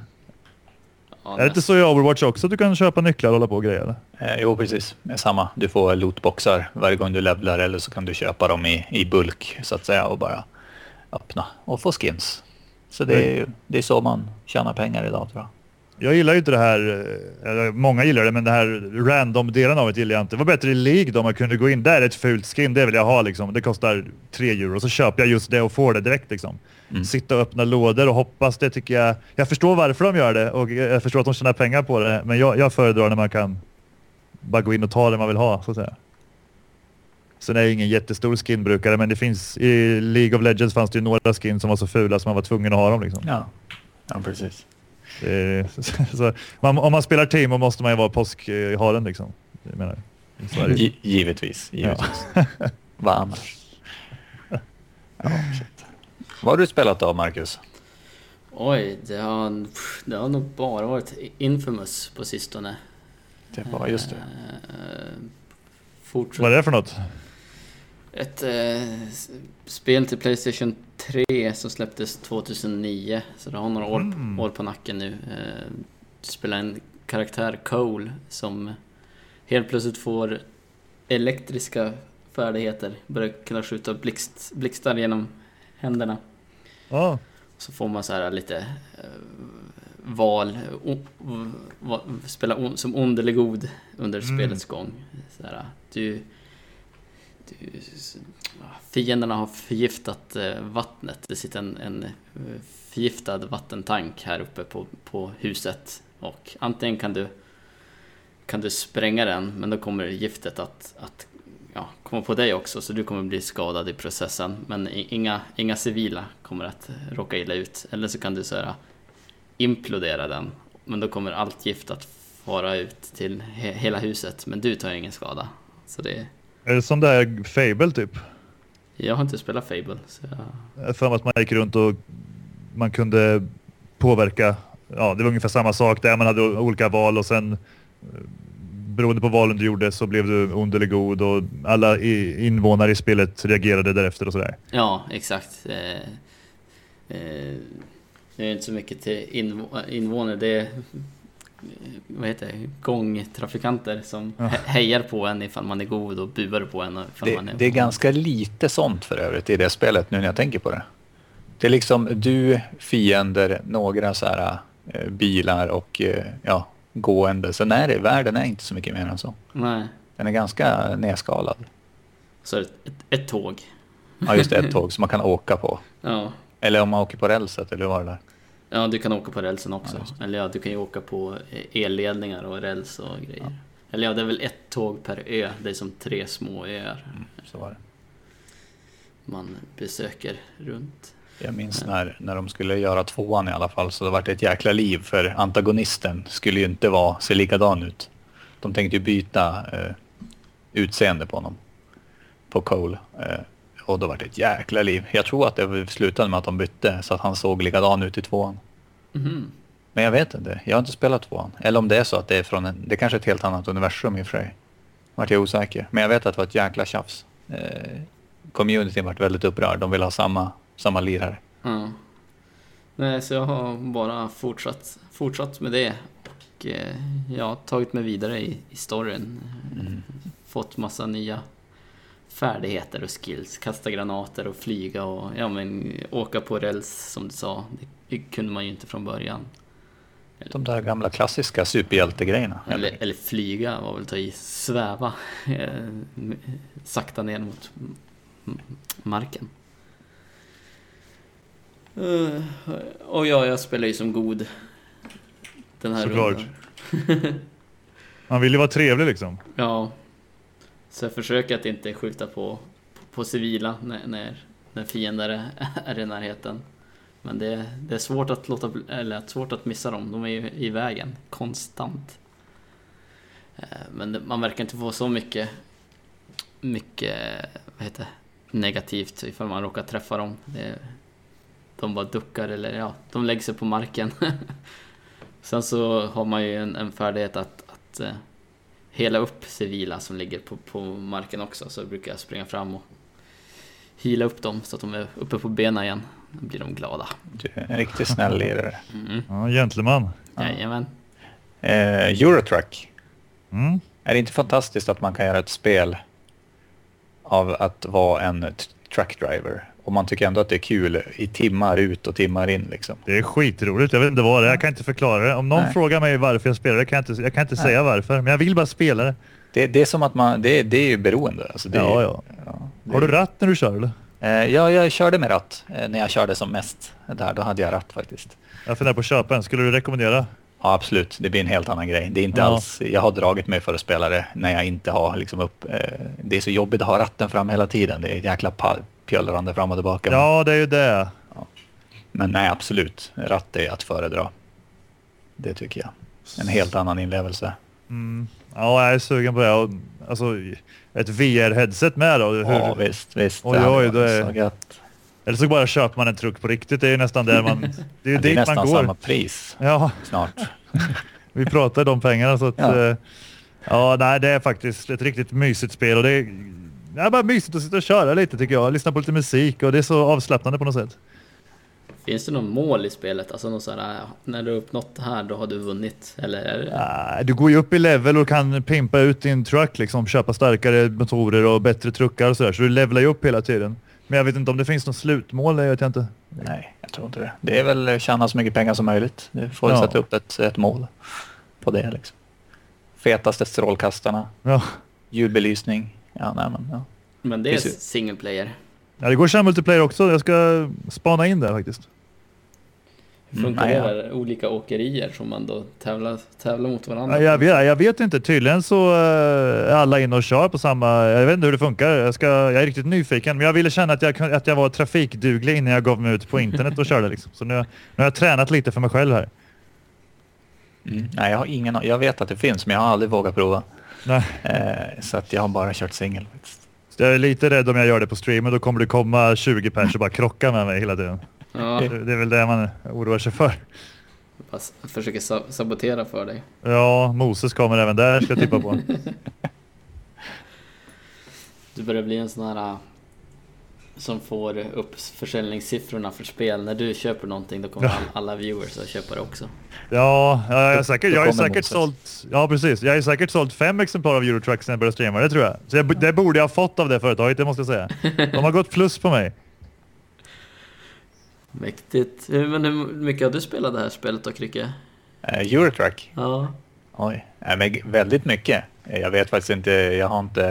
Ja, Är det inte så i Overwatch också att du kan köpa nycklar och hålla på och grejer? Eh, jo, precis. Det är samma. Du får lootboxar varje gång du levlar eller så kan du köpa dem i, i bulk så att säga och bara öppna och få skins. Så det är, det är så man tjänar pengar idag tror jag. Jag gillar ju inte det här, eh, många gillar det, men det här random-delen av det gillar jag inte. Det var bättre i League då man kunde gå in, där är ett fult skin, det vill jag ha liksom. Det kostar 3 euro, så köper jag just det och får det direkt liksom. Mm. Sitta och öppna lådor och hoppas, det tycker jag... Jag förstår varför de gör det och jag förstår att de tjänar pengar på det, men jag, jag föredrar när man kan bara gå in och ta det man vill ha, så att säga. Sen är jag ingen jättestor skinbrukare, men det finns i League of Legends fanns det ju några skin som var så fula så man var tvungen att ha dem liksom. Ja, ja precis. Är- [laughs] så, man, om man spelar Teemo måste man ju vara påskharen liksom. Jag menar. Gi- givetvis, givetvis. [laughs] Vad annars? Ja, shit. Vad har du spelat då, Marcus? Oj, det har, det har nog bara varit Infamous på sistone. Det var just det. Eh, fortsatt Vad är det för något? Ett eh, spel till Playstation 3 som släpptes 2009, så det har några år, Mm. år på nacken nu. Eh, spelar en karaktär, Cole, som helt plötsligt får elektriska färdigheter. Börjar kunna skjuta blixt, blixtar genom händerna. Ja, Så får man så här lite eh, val, o, o, va, spela on, som ond eller god under Mm. spelets gång. Så här, du, fienderna har förgiftat eh, vattnet. Det sitter en, en eh, förgiftad vattentank här uppe på, på huset. Och antingen kan du, kan du spränga den, men då kommer giftet att, att ja, komma på dig också, så du kommer bli skadad i processen. Men inga, inga civila kommer att råka illa ut. Eller så kan du så här, implodera den, men då kommer allt gift att fara ut till he hela huset, men du tar ingen skada. Så det, är det som det här Fable typ? jag har inte spelat Fable, så jag, för mig att man gick runt och man kunde påverka. Ja, det var ungefär samma sak där. Man hade olika val och sen eh, beroende på valen du gjorde så blev du ond eller god och alla invånare i spelet reagerade därefter och sådär. Ja, exakt. Eh, eh, det är inte så mycket till invå- invånare. Det är vad heter det? gångtrafikanter som Ja. he- hejar på en ifall man är god och buar på en ifall Det, man är det är ganska lite sånt för övrigt i det spelet nu när jag tänker på det. Det är liksom du, fiender, några så här eh, bilar och eh, ja, gående. Sen är det, världen är inte så mycket mer än så. Nej, Den är ganska nedskalad. så det ett, ett tåg. Ja, just det, ett tåg [laughs] som man kan åka på. Ja. Eller om man åker på rälset, eller vad det där? Ja, du kan åka på rälsen också. Ja, Eller ja, du kan ju åka på eh, elledningar och räls och grejer. Eller ja, det är väl ett tåg per ö. Det är som tre små öar Så var det. man besöker runt. Jag minns när, när de skulle göra tvåan i alla fall så det var det ett jäkla liv för antagonisten skulle ju inte vara, se likadan ut. De tänkte ju byta eh, utseende på honom. På Cole. Eh, och då var det ett jäkla liv. Jag tror att det slutade med att de bytte så att han såg likadan ut i tvåan. Mhm. Men jag vet inte, jag har inte spelat tvåan. Eller om det är så att det är från en, det kanske är ett helt annat universum i och för sig. Vart jag osäker. Men jag vet att det var ett jäkla tjafs. Eh, communityn vart väldigt upprörd. De vill ha samma, samma lirare. Ja. Nej, så jag har bara fortsatt, fortsatt med det. Och eh, jag har tagit mig vidare i, i storyn. Mm. Fått massa nya färdigheter och skills. Kasta granater och flyga och ja, men, åka på räls som du sa. Det kunde man ju inte från början. De där gamla klassiska superhjältegrejerna. Eller, eller flyga var väl ta i. Sväva eh, sakta ner mot marken. Eh, och ja, jag spelar ju som god den här Såklart. rundan. [laughs] Man vill ju vara trevlig liksom. Ja. Så jag försöker att inte skjuta på, på, på civila när, när, när fiender är- i närheten. Men det, det är svårt att, låta, eller svårt att missa dem. De är ju i vägen konstant. Eh, men det, man verkar inte få så mycket, mycket vad heter, negativt ifall man råkar träffa dem. Det, de bara duckar eller ja, de lägger sig på marken. [laughs] Sen så har man ju en, en färdighet att, att eh, hela upp civila som ligger på, på marken också. Så brukar jag springa fram och hila upp dem så att de är uppe på benen igen. Då blir de glada. Du är en riktigt snäll lirare. Mm. Ja, gentleman. Jajamän. Eh, Eurotruck. Mm. Är det inte fantastiskt att man kan göra ett spel av att vara en truckdriver? Och man tycker ändå att det är kul i timmar ut och timmar in liksom. Det är skitroligt. Jag vet inte vad det är. Jag kan inte förklara det. Om någon Nej. frågar mig varför jag spelar det kan jag inte, jag kan inte Nej. säga varför. Men jag vill bara spela det. Det, det är som att man, det, det är ju beroende. Alltså det, Ja, ja. ja, det, Har du ratt när du kör eller? Eh, ja, jag körde med ratt eh, när jag körde som mest. Där, då hade jag ratt faktiskt. Jag funderar på att köpa en. Skulle du rekommendera? Ja, absolut. Det blir en helt annan grej. Det är inte Ja. alls, jag har dragit mig för att spela det när jag inte har liksom upp... Eh, det är så jobbigt att ha ratten fram hela tiden. Det är ett jäkla pjöllrande fram och tillbaka. Ja, det är ju det. Men nej, absolut. Ratt är att föredra. Det tycker jag. En helt annan inlevelse. Mm. Ja, jag är sugen på det. Och, alltså, ett VR-headset med då? Hur, Ja, visst, visst. Oj, Det oj, då är-. Eller så bara köper man en truck på riktigt. Det är ju nästan där man... [laughs] Det är ju Men Det är nästan samma pris Ja, snart. [laughs] vi pratar de pengarna så att... Ja. Ja. ja, nej det är faktiskt ett riktigt mysigt spel och det det är bara mysigt att sitta och köra lite tycker jag. Lyssna på lite musik och det är så avslappnande på något sätt. Finns det något mål i spelet? Alltså något sådär, när du har uppnått det här, då har du vunnit? Eller är det... Nej, Du går ju upp i level och kan pimpa ut din truck liksom, köpa starkare motorer och bättre truckar och sådär. Så du levlar ju upp hela tiden. Men jag vet inte om det finns något slutmål, det vet jag inte. Nej, jag tror inte det. Det är väl tjäna så mycket pengar som möjligt. Du får Ja. sätta upp ett, ett mål på det liksom. Fetaste strålkastarna, Ja. ljudbelysning. Ja, nej men ja. Men det är single player. ja, det går att köra multiplayer också. Jag ska spana in det faktiskt. Hur Mm, funkar nej, det där? Olika åkerier som man då tävlar, tävlar mot varandra? Ja, jag, vet, jag vet inte. Tydligen så eh, är alla inne och kör på samma... Jag vet inte hur det funkar. Jag, ska, jag är riktigt nyfiken. Men jag ville känna att jag, att jag var trafikduglig innan jag gav mig ut på internet och körde. Liksom. Så nu, nu har jag tränat lite för mig själv här. Mm. Nej, jag har ingen Jag vet att det finns, men jag har aldrig vågat prova. Nej. Eh, så att jag har bara kört singel. jag är lite rädd om jag gör det på streamen. Då kommer det komma 20 pers och bara krocka med mig hela tiden. Ja, Det är väl det man oroar sig för. s- försöker sa- sabotera för dig. Ja, Moses kommer även där ska jag tippa på. [laughs] Du börjar bli en sån här som får upp försäljningssiffrorna för spel. När du köper någonting då kommer Ja. all, alla viewers att köpa det också. Ja, ja, jag har säkert, jag har ju kommer säkert sålt, ja precis, jag ju säkert sålt fem exemplar av Eurotruck sen jag började streama, det tror jag. Så jag, det borde jag ha fått av det företaget, det måste jag säga. De har gått plus på mig. [laughs] Mäktigt. Hur- Men hur mycket har du spelat det här spelet då Krycke? Eh, Eurotruck. Ja, Oj, men g- väldigt mycket. Eh, Jag vet faktiskt inte, jag har inte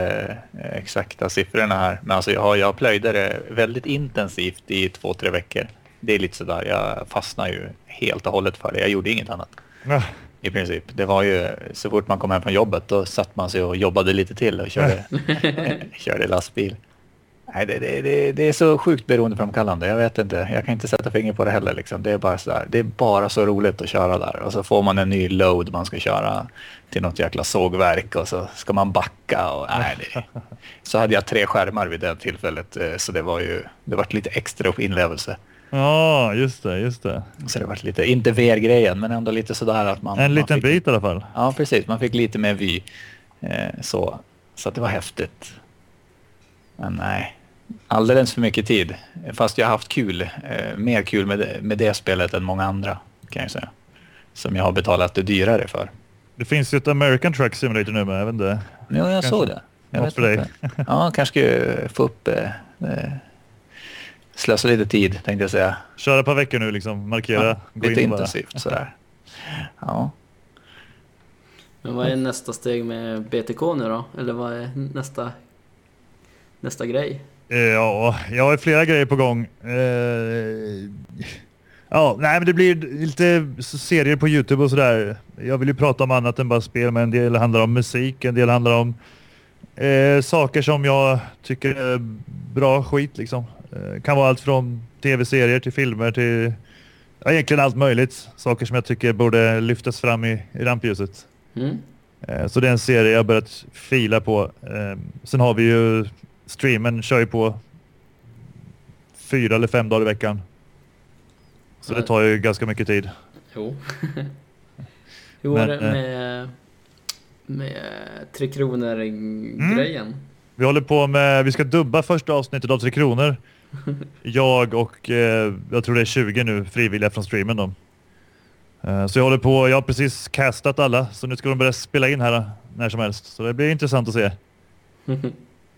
eh, exakta siffrorna här. Men alltså jag, har, jag plöjde det väldigt intensivt i två, tre veckor. Det är lite sådär, jag fastnar ju helt och hållet för det. Jag gjorde inget annat Ja, i princip. Det var ju så fort man kom hem från jobbet då satt man sig och jobbade lite till och körde, [laughs] körde lastbil. Nej, det, det, det, det är så sjukt beroendeframkallande. Jag vet inte. Jag kan inte sätta finger på det heller. Liksom. Det, är bara så där. det är bara så roligt att köra där. Och så får man en ny load man ska köra till något jäkla sågverk och så ska man backa. Och, nej, det, [laughs] så hade jag tre skärmar vid det tillfället. eh, Så det var ju det var lite extra inlevelse. ja just det, just det. Så det var lite, inte VR-grejen, men ändå lite sådär att man... En man liten fick, bit i alla fall. Ja, precis. Man fick lite mer vy. Eh, så, så att det var häftigt. Men nej, alldeles för mycket tid. Fast jag har haft kul. Eh, mer kul med det, med det spelet än många andra, kan jag säga. Som jag har betalat det dyrare för. Det finns ju ett American Truck Simulator nu med, jag vet inte. Jo, jag Kanske. såg det. Jag Något vet för dig. inte. Ja, kanske få upp... Eh, eh, slösa lite tid, tänkte jag säga. Köra ett par veckor nu liksom, markera, Ja, gå lite in bara. intensivt sådär. Ja. men vad är nästa steg med BTK nu då? Eller vad är nästa, nästa grej? Eh, Ja, jag har flera grejer på gång. Eh, Ja, nej men det blir lite serier på Youtube och sådär. Jag vill ju prata om annat än bara spel, men en del handlar om musik, en del handlar om eh, saker som jag tycker är bra skit liksom. Eh, kan vara allt från tv-serier till filmer till ja, egentligen allt möjligt. Saker som jag tycker borde lyftas fram i, i rampljuset. Mm. Eh, så det är en serie jag börjat fila på. Sen har vi ju streamen, kör ju på fyra eller fem dagar i veckan. Så det tar ju ganska mycket tid. Jo. [laughs] Hur var Men, det eh, med, med Tre Kronor-grejen? Vi håller på med, vi ska dubba första avsnittet av Tre Kronor. [laughs] Jag och eh, jag tror det är 20 nu frivilliga från streamen då. Eh, så jag håller på, jag har precis castat alla så nu ska de börja spela in här när som helst. Så det blir intressant att se. [laughs]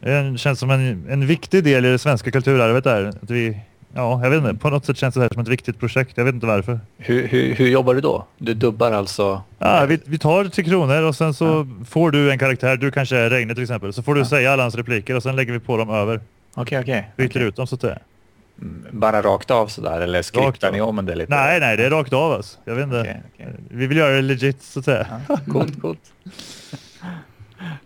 Det känns som en, en viktig del i det svenska kulturarvet där. Att vi, ja, jag vet inte, på något sätt känns det här som ett viktigt projekt. Jag vet inte varför. Hur, hur, hur jobbar du då? Du dubbar alltså? Ja, vi, vi tar Tre Kronor och sen så får du en karaktär, du kanske är Reine till exempel, så får du Ja. säga alla hans repliker och sen lägger vi på dem över. Okej, okej. Byter okej. ut dem så att säga. Mm, Bara rakt av sådär eller skriptar ni om det lite? Nej, nej, det är rakt av alltså. Jag vet inte. Okej, okej. Vi vill göra det legit så att säga. Ja, coolt, coolt. [laughs]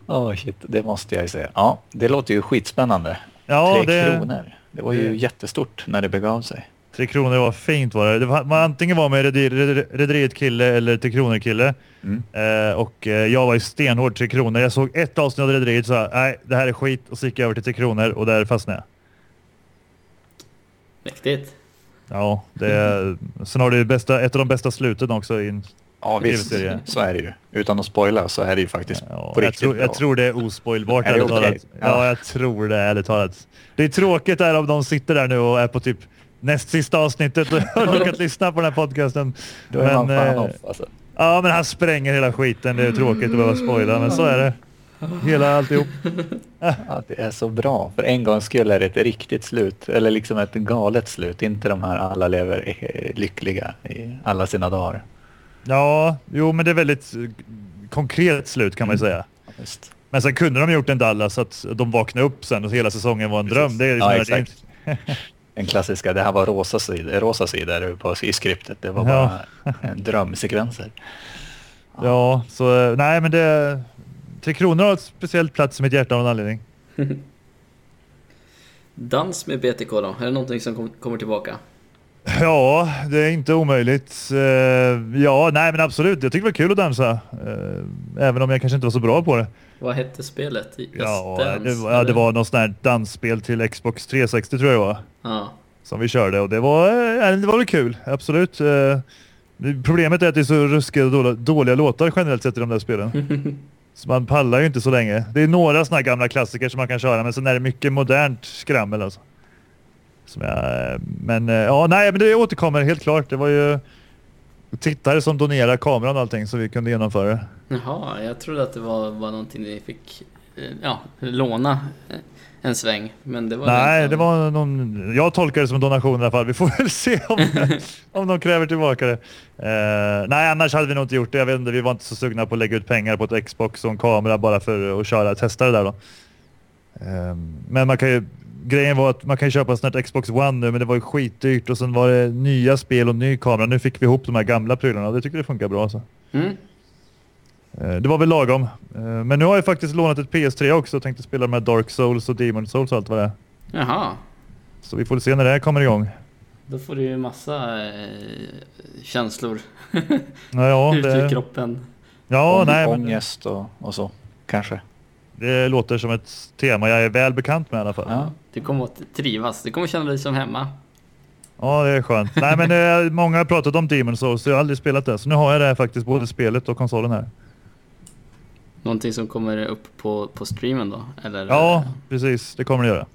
Åh shit, det måste jag ju säga. Ja, det låter ju skitspännande. Ja, Tre det, kronor. Det var ju det- jättestort när det begav sig. Tre Kronor var fint var det. det var, man antingen var med Reder- Reder- Rederiet kille eller Tre Kronor kille. Mm. Eh, och eh, jag var ju stenhård Tre Kronor. Jag såg ett avsnitt av Rederiet och sa nej, det här är skit och så gick jag över till Tre Kronor och där fastnade jag. Mäktigt. Ja, det, sen har du bästa, ett av de bästa sluten också. In, Ja visst, så är det ju. Utan att spoila så är det ju faktiskt ja, på jag, riktigt tror, jag tror det är ospoilbart Är det okej? talat. Ja. Ja. jag tror det ärligt talat. Det är tråkigt där om de sitter där nu och är på typ näst sista avsnittet och har råkat lyssna på den här podcasten. Då är man Men, fan eh, off alltså. Ja, men han spränger hela skiten. Det är tråkigt att behöva spoila, men så är det. Hela alltihop. Ja, det är så bra. För en gång skulle det ett riktigt slut. Eller liksom ett galet slut. Inte de här alla lever eh, lyckliga i alla sina dagar. Ja, jo, men det är väldigt eh, konkret slut kan man ju säga. Just. Men sen kunde de gjort en Dallas så att de vaknade upp sen och hela säsongen var en dröm. Det är liksom Ja, exakt. Den [laughs] klassiska, det här var rosa sidor, rosa sidor på, i skriptet. Det var Ja. bara [laughs] en drömsekvenser. Ja, så eh, nej men det... Tre Kronor har ett speciellt plats i mitt hjärta av en anledning. [laughs] Dans med BTK då? Är det någonting som kom, kommer tillbaka? Ja, det är inte omöjligt. Eh, Ja, nej men absolut. Jag tycker det var kul att dansa. Eh, Även om jag kanske inte var så bra på det. Vad hette spelet? Just Ja, Dance, det var, ja, det var något sånt här dansspel till Xbox 360 tror jag det var. Ja. Som vi körde och det var, eh, det var väl kul, absolut. Problemet är att det är så ruskiga och dåliga, dåliga låtar generellt sett i de där spelen. [laughs] så man pallar ju inte så länge. Det är några här gamla klassiker som man kan köra men sen är det mycket modernt skrammel alltså. Som jag, men eh, ja, nej men det återkommer helt klart. Det var ju tittare som donerade kameran och allting så vi kunde genomföra det. Jaha, jag trodde att det var, var någonting ni fick eh, ja, låna eh, en sväng. Men det var Nej, det var någon... Jag tolkar det som en donation i alla fall. Vi får väl se om, [laughs] om de kräver tillbaka det. Eh, nej, annars hade vi nog inte gjort det. Jag vet inte, vi var inte så sugna på att lägga ut pengar på ett Xbox och en kamera bara för att köra testa det där då. Eh, men man kan ju... Grejen var att man kan köpa en sån här Xbox One nu, men det var ju skitdyrt och sen var det nya spel och ny kamera. Nu fick vi ihop de här gamla prylarna och det tycker det funkar bra. Så. Mm. Eh, Det var väl lagom. Eh, Men nu har jag faktiskt lånat ett PS3 också och tänkte spela de här Dark Souls och Demon Souls och allt vad det är. Jaha, Så vi får se när det här kommer igång. då får du ju massa eh, känslor Ja, ja, [laughs] ut ur det, kroppen. ja Ång- nej, men Ångest och, och så, kanske. Det låter som ett tema jag är väl bekant med i alla fall. Ja, Ja. Du kommer att trivas, du kommer känna dig som hemma. det är skönt. nej, men eh, många har pratat om Demon Souls, så jag har aldrig spelat det. Så nu har jag det här faktiskt, både spelet och konsolen här. Någonting som kommer upp på, på streamen då? Eller? Ja, precis. Det kommer det göra.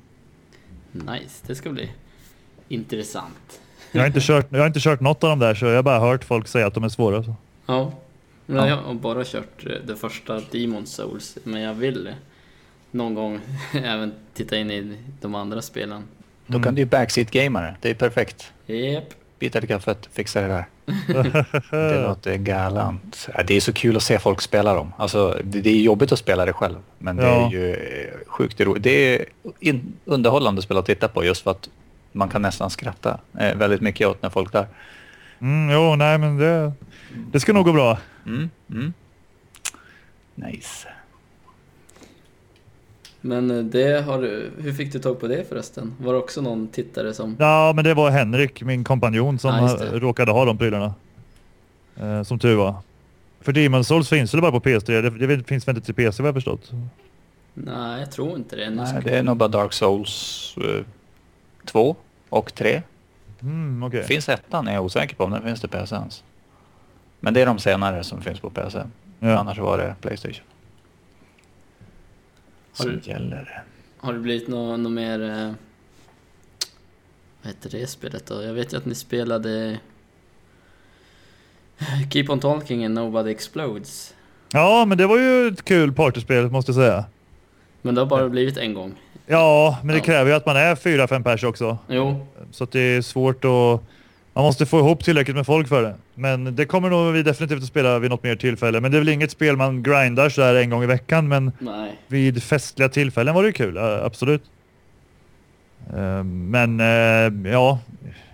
Nice, det ska bli intressant. Jag har inte kört, jag har inte kört något av dem där, så jag har bara hört folk säga att de är svåra. Så. Ja, Ja. jag har bara kört eh, det första Demon Souls, men jag vill någon gång [laughs] även titta in i de andra spelen. Då kan du ju backseat-gamare. Det är perfekt. Japp. Bita i kaffet, fixa det där. [laughs] det låter galant. Det är så kul att se folk spela dem. Alltså, det, det är jobbigt att spela det själv. Men det Ja. är ju eh, sjukt roligt. Det är underhållande spel att titta på just för att man kan nästan skratta eh, väldigt mycket åt när folk där. Mm, jo, nej, men det, det ska nog gå bra. Mm, mm. Nice. Men eh, det har du, hur fick du tag på det förresten? Var det också någon tittare som... Ja, men det var Henrik, min kompanjon, som det. råkade ha de prylarna. Eh, som tur var. För Demon Souls finns det bara på PS3. Det, det finns väl inte till PC vad jag har förstått. Nej, jag tror inte det. Nej, det är nog bara Dark Souls 2 och 3. Mm, okej. Finns ettan är jag osäker på om den finns till PC ens. Men det är de senare som finns på PC. Ja. Annars var det Playstation. Har du- gäller. Har det blivit något nå mer... eh, Vad heter det spelet då? Jag vet ju att ni spelade... Keep on talking and nobody explodes. Ja, men det var ju ett kul partyspel måste jag säga. Men det har bara blivit en gång. Ja, men det Ja. kräver ju att man är fyra, fem pers också. Jo, Så det är svårt att... Man måste få ihop tillräckligt med folk för det. Men det kommer nog vi definitivt att spela vid något mer tillfälle. Men det är väl inget spel man grindar så här en gång i veckan. Men nej. vid festliga tillfällen var det ju kul, ja, absolut. Eh, Men eh, ja,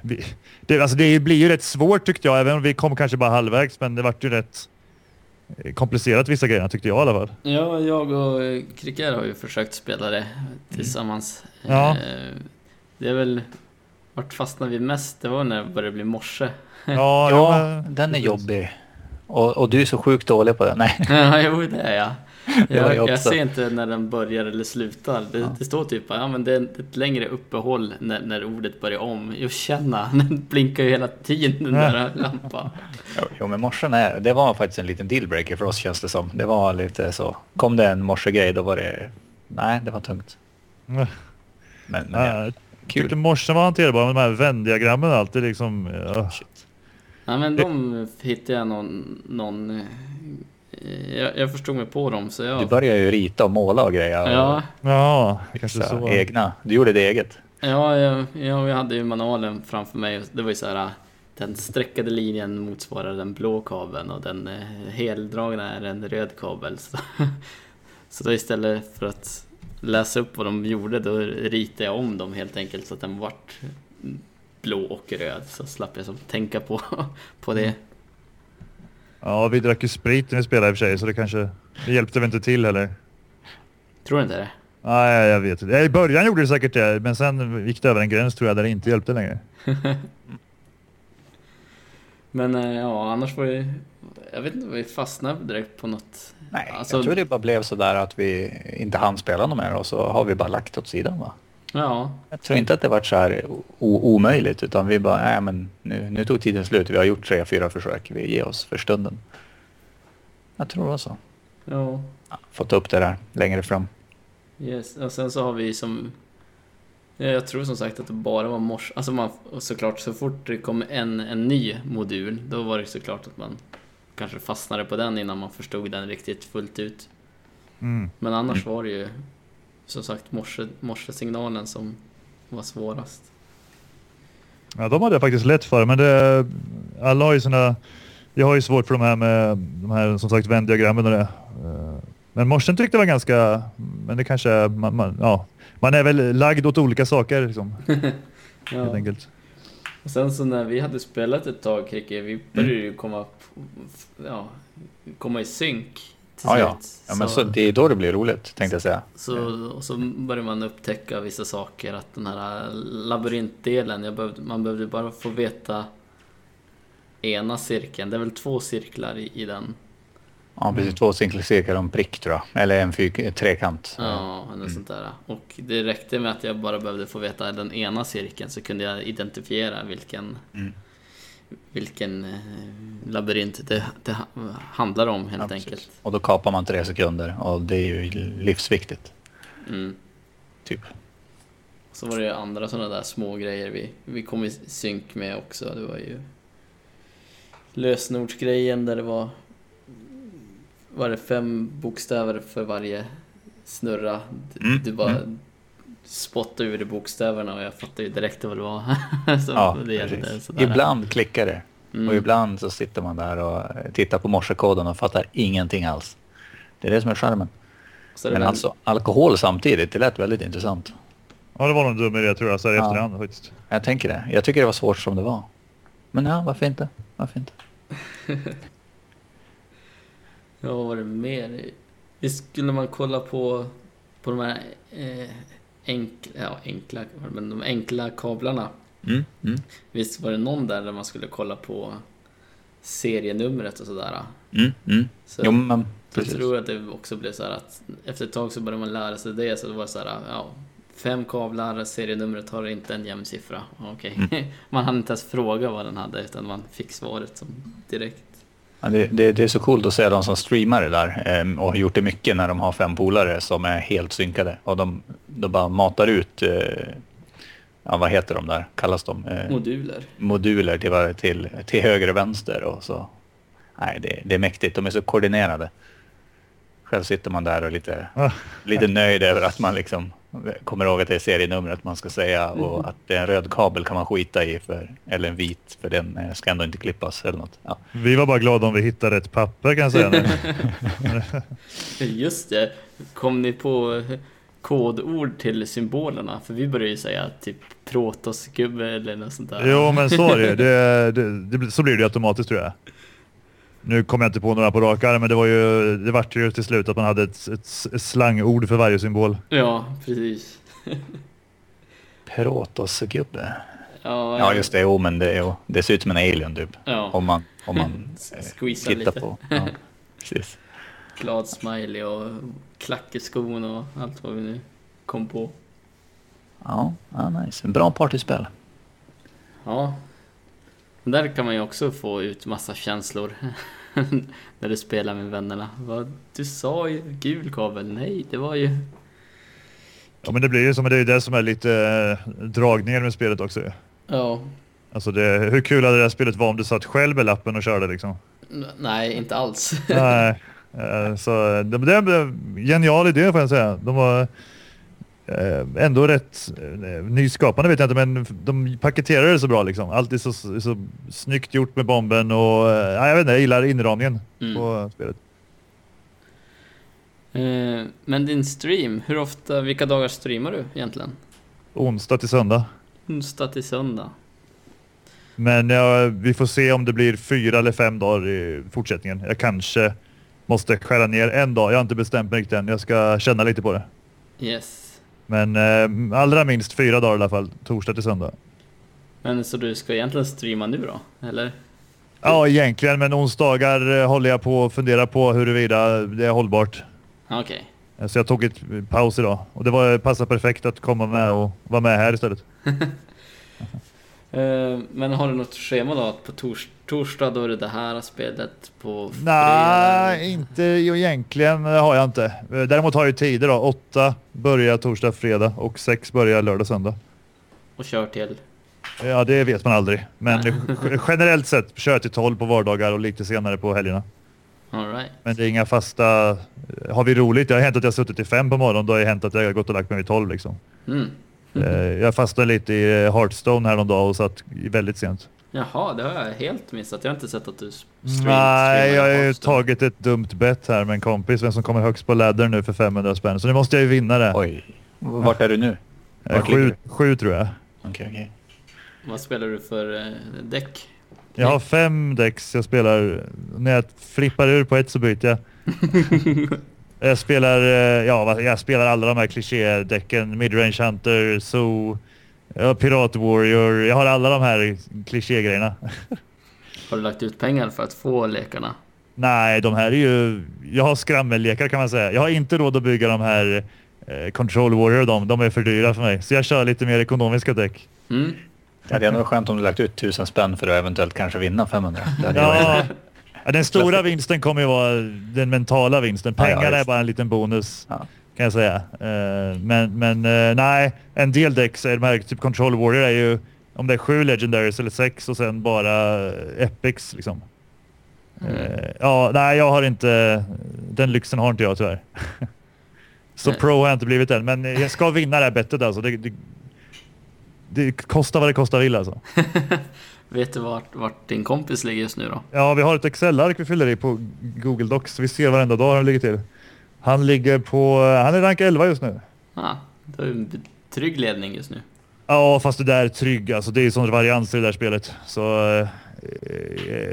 vi, det, alltså det blir ju rätt svårt tyckte jag, även om vi kom kanske bara halvvägs. Men det vart ju rätt eh, komplicerat vissa grejer tyckte jag i alla fall. Ja, jag och eh, Kricker har ju försökt spela det tillsammans. Ja. Eh, Det är väl... Vart fastnade vi mest? Det var när det började bli morse. Ja, Ja, men- den är jobbig. Och, och du är så sjukt dålig på den. Nej, [laughs] Ja, jo det är jag. Jag, jag jag ser inte när den börjar eller slutar. Det, Ja. det står typ ja men det är ett längre uppehåll när, när ordet börjar om. Jag [laughs] känner, den blinkar ju hela tiden den Ja. där lampan. Jo, men morsen är, det var faktiskt en liten dealbreaker för oss känns det som. Det var lite så. Kom det en morsegrej då var det... Nej, det var tungt. Men, men ja, Kul. morsen var hanterbar med de här vändiagrammen och allt. Det är liksom... Ja. Shit. Ja men de hittade jag någon... någon eh, jag, jag förstod mig på dem så Du jag... började ju rita och måla och grejer. och Ja, kanske så. Egna. Du gjorde det eget. ja, jag, ja, jag hade ju manualen framför mig. Det var ju så här... Den streckade linjen motsvarar den blå kabeln och den eh, heldragna är en röd kabel. Så, [laughs] så då istället för att läsa upp vad de gjorde då ritade jag om dem helt enkelt så att den vart blå och röd. Så slapp jag som tänka på, [laughs] på det. Ja, vi drack ju sprit när vi spelade i och för sig, så det kanske... Det hjälpte väl inte till heller. Tror du inte det? Nej, jag vet inte. I början gjorde det säkert det, men sen gick det över en gräns tror jag där det inte hjälpte längre. [laughs] Men eh, ja, annars var det... Jag vet inte vi fastnade direkt på något. Nej, Alltså- jag tror det bara blev så där att vi inte hann spela något mer och så har vi bara lagt åt sidan va. Ja, Jag tror inte att det var så här omöjligt utan vi bara, nej men nu, nu tog tiden slut. Vi har gjort tre, fyra försök. Vi ger oss för stunden. Jag tror det var så. ja. Ja, Får ta upp det där längre fram. Yes. Och sen så har vi som... Ja, Jag tror som sagt att det bara var morse. Alltså man, såklart så fort det kom en, en ny modul, då var det såklart att man kanske fastnade på den innan man förstod den riktigt fullt ut. Mm. Men annars var det ju som sagt morse, morsesignalen som var svårast. Ja, de hade jag faktiskt lätt för, men det... Alla har ju sina... Jag har ju svårt för de här med de här som sagt vändiagrammen och det. Eh, Men morsen tyckte det var ganska... Men det kanske. Man, man, ja. man är väl lagd åt olika saker liksom, [laughs] helt Ja. enkelt. Och sen så när vi hade spelat ett tag, Kricke, vi började ju komma, ja, komma i synk till Ja, ja. ja men så, det är då det blir roligt tänkte jag säga. Så, och så börjar man upptäcka vissa saker, att den här labyrintdelen, jag behövde, man behövde bara få veta ena cirkeln, det är väl två cirklar i, i den. Ja, precis. Två cirkelcirklar en prick tror jag. Eller en trekant. Ja, eller sånt där. Och det räckte med att jag bara behövde få veta den ena cirkeln så kunde jag identifiera vilken, Mm. vilken eh, labyrint det, det ha- handlar om helt Ja, enkelt. Och då kapar man tre sekunder och det är ju livsviktigt. Mm. Typ. Så var det ju andra sådana där små grejer vi, vi kom i synk med också. Det var ju lösenordsgrejen där det var var det fem bokstäver för varje snurra. Du, Mm, du bara mm. spottade ur bokstäverna och jag fattade ju direkt vad det var. [laughs] så Ja, det gällde. Ibland klickar det. Mm. Och ibland så sitter man där och tittar på morsekoden och fattar ingenting alls. Det är det som är charmen. Men väl- alltså alkohol samtidigt, det lät väldigt intressant. Ja, det var nog en dum idé tror jag, så här i Ja. efterhand faktiskt. Jag tänker det. Jag tycker det var svårt som det var. Men ja, varför inte? Varför inte? [laughs] Ja, vad var det mer? Visst skulle man kolla på på de här eh, enkla, ja, enkla, men de enkla kablarna. Mm, mm, Visst var det någon där där man skulle kolla på serienumret och sådär? mm, mm. Så Jo, men jag tror att det också blev så här att efter ett tag så började man lära sig det. Så det var så här, ja, fem kablar, serienumret har inte en jämn siffra. Okej. Mm. [laughs] Man hann inte ens fråga vad den hade utan man fick svaret som direkt. Ja, det, det, det är så coolt att se de som streamar det där eh, och har gjort det mycket när de har fem polare som är helt synkade. Och de, de bara matar ut, eh, ja vad heter de där, kallas de? Eh, Moduler. moduler till, till, till höger och vänster och så. Nej, det, det är mäktigt. De är så koordinerade. Själv sitter man där och lite, Ah. lite nöjd över att man liksom kommer ihåg att det är serienumret man ska säga och att det är en röd kabel kan man skita i för, eller en vit för den eh, ska ändå inte klippas eller något. Ja. Vi var bara glada om vi hittade rätt papper kan jag säga. [laughs] Just det. Kom ni på kodord till symbolerna? För vi började ju säga typ protosgubbe eller något sånt där. jo, men så är det. [laughs] det, det, det Så blir det automatiskt tror jag. Nu kommer jag inte på några på rak arm, men det var ju, det vart ju till slut att man hade ett, ett, slangord för varje symbol. Ja, precis. [laughs] Protosgubbe. Ja, Ja just det, jo men det, jo, det ser ut som en alien typ. Ja. Om man, om man [laughs] eh, tittar lite. på. [laughs] Ja, precis. Glad smiley och klack i skon och allt vad vi nu kom på. Ja, ja, nice. Bra partyspel. Ja. Där kan man ju också få ut massa känslor. [laughs] När du spelar med vännerna. Vad, du sa ju gul kabel. Nej, det var ju... Ja, men det blir ju som det är ju det som är lite eh, dragningen med spelet också. Ja. Alltså det, hur kul hade det här spelet var om du satt själv med lappen och körde liksom? N- Nej, inte alls. Nej, [laughs] eh, så det, det är en genial idé får jag säga. De var eh, ändå rätt eh, nyskapande vet jag inte, men de paketerade det så bra liksom. Allt är så, så snyggt gjort med bomben och eh, ja, jag vet inte, jag gillar inramningen Mm. på spelet. Eh, Men din stream, hur ofta, vilka dagar streamar du egentligen? Onsdag till söndag. Onsdag till söndag. Men ja, vi får se om det blir fyra eller fem dagar i fortsättningen. Jag kanske måste skära ner en dag. Jag har inte bestämt mig riktigt än. Jag ska känna lite på det. Yes. Men eh, allra minst fyra dagar i alla fall. Torsdag till söndag. Men så du ska egentligen streama nu då? Eller? Ja, egentligen. Men onsdagar eh, håller jag på att fundera på huruvida det är hållbart. Ah, Okej. Eh, Så jag tog ett paus idag. Och det var passade perfekt att komma med och vara med här istället. [laughs] Eh, Men har du något schema då? På tors torsdag då är det det här spelet, på? Nej, inte egentligen eh, har jag inte. Eh, Däremot har jag ju tider då. Åtta börjar torsdag, fredag och sex börjar lördag, söndag. Och kör till? Ja, det vet man aldrig. Men generellt sett kör jag till 12 på vardagar och lite senare på helgerna. Alright. Men det är inga fasta... Har vi roligt? Det har hänt att jag har suttit till fem på morgonen. Då har det hänt att jag har gått och lagt mig vid 12 liksom. Mm. Eh, Jag fastnade lite i eh, Hearthstone här någon dag och satt väldigt sent. Jaha, det har jag helt missat. Jag har inte sett att du stream, Nej, jag har ju tagit ett dumt bett här med en kompis. Vem som kommer högst på ladder nu för 500 spänn. Så nu måste jag ju vinna det. Oj. Vart är du nu? Eh, Vart Sju, du? sju tror jag. Okej, okej. Vad spelar du för eh, däck? Jag har fem decks jag spelar. När jag flippar ur på ett så byter jag. [laughs] jag spelar, eh, ja, jag spelar alla de här klichédäcken. Midrange Hunter, Zoo, Pirat Warrior. Jag har alla de här klichégrejerna. [laughs] Har du lagt ut pengar för att få lekarna? Nej, de här är ju... Jag har skrammellekar kan man säga. Jag har inte råd att bygga de här eh, Control Warrior de. De är för dyra för mig. Så jag kör lite mer ekonomiska däck. Mm. Ja, det är nog skönt om du lagt ut tusen spänn för att eventuellt kanske vinna 500. Det hade jag- Ja, ja, den stora vinsten kommer ju vara den mentala vinsten. Ja, ja, Pengarna är bara en liten bonus. Kan jag säga. Eh, Men, men eh, nej, en del decks, är de här, typ Control Warrior är ju om det är sju Legendaries eller sex och sen bara Epics liksom. Mm. Eh, Ja, nej jag har inte, den lyxen har inte jag tyvärr. [laughs] Så pro har jag inte blivit än, men jag ska vinna det här bettet alltså. Det, det, det kostar vad det kostar vill alltså. [laughs] Vet du vart, vart din kompis ligger just nu då? Ja, vi har ett Excel-ark vi fyller i på Google Docs. Vi ser varenda dag hur han ligger till. Han ligger på, han är rank 11 just nu. Ah, du har ju en trygg ledning just nu. Ja, fast det där är trygg alltså. Det är sån varians i det där spelet. Så, eh,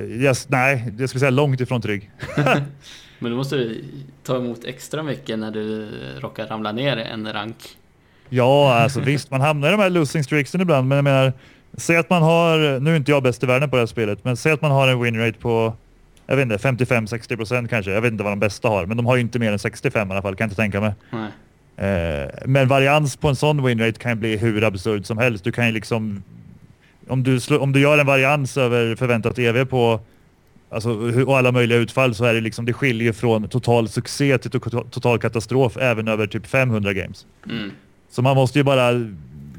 yes, nej, jag skulle säga långt ifrån trygg. [laughs] Men du måste ta emot extra mycket när du råkar ramla ner en rank. Ja, alltså visst, man hamnar i de här losing streaksen ibland, men jag menar, säg att man har, nu är inte jag bäst i världen på det här spelet, men säg att man har en winrate på, jag vet inte, 55-60% kanske. Jag vet inte vad de bästa har, men de har ju inte mer än 65 i alla fall, kan jag inte tänka mig. Nej. Eh, men varians på en sån winrate kan ju bli hur absurd som helst. Du kan ju liksom, om du, slå, om du gör en varians över förväntat EV på Alltså, och alla möjliga utfall så är det liksom, det skiljer från total succé till to- total katastrof även över typ 500 games. Mm. Så man måste ju bara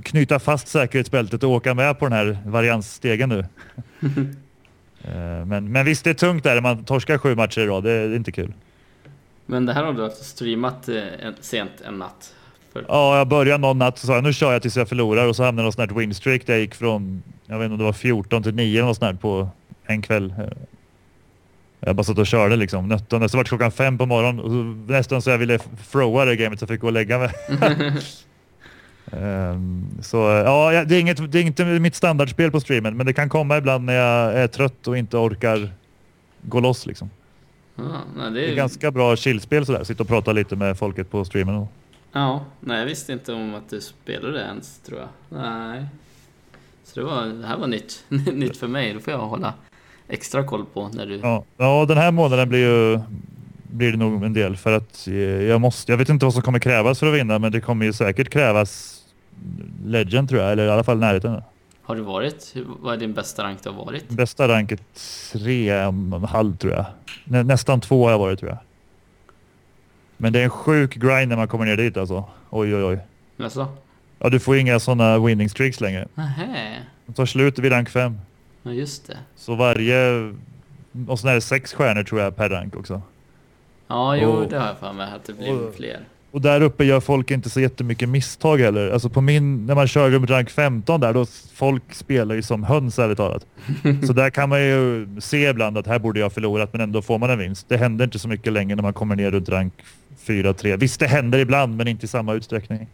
knyta fast säkerhetsbältet och åka med på den här variansstegen nu. [laughs] Eh, men, men visst, det är tungt där. Man torskar sju matcher i rad. Det är, inte kul. Men det här har du alltså streamat eh, en, sent en natt? För, Ja, jag började någon natt och sa nu kör jag tills jag förlorar och så hamnade jag sån här winstreak där jag gick från, jag vet inte om det var 14 till 9 eller något sånt på en kväll. Eh, Jag bara satt och körde liksom, nöttande. Så var det klockan fem på morgonen och så, nästan så jag ville throwa det gamet så jag fick gå och lägga mig. [laughs] [laughs] Ehm, så ja, det är, inget, det är inte mitt standardspel på streamen men det kan komma ibland när jag är trött och inte orkar gå loss liksom. ja, nej, det Det är, är ganska bra chillspel sådär, sitta och prata lite med folket på streamen. Och, Ja, nej jag visste inte om att du spelade det ens tror jag. Nej. Så det, var, det här var nytt. [laughs] nytt för mig. Då får jag hålla extra koll på när du... Ja, ja den här månaden blir ju blir det nog en del för att eh, jag måste, jag vet inte vad som kommer krävas för att vinna men det kommer ju säkert krävas Legend tror jag, eller i alla fall närheten. Har du varit? Vad är din bästa rank du har varit? Bästa ranket tre och en halv tror jag. Nä, nästan två har jag varit tror jag. Men det är en sjuk grind när man kommer ner dit alltså. Oj oj oj. Jaså? Ja du får inga sådana winning streaks längre. Nähä. De tar slut vid rank fem. Ja just det. Så varje... Och sen är det sex stjärnor tror jag per rank också. Ja jo Och- det har jag för mig att det blir och- fler. Och där uppe gör folk inte så jättemycket misstag heller. Alltså på min, när man kör runt rank 15 där, då folk spelar ju som höns ärligt talat. [laughs] Så där kan man ju se ibland att här borde jag ha förlorat men ändå får man en vinst. Det händer inte så mycket längre när man kommer ner runt rank 4-3. Visst det händer ibland men inte i samma utsträckning.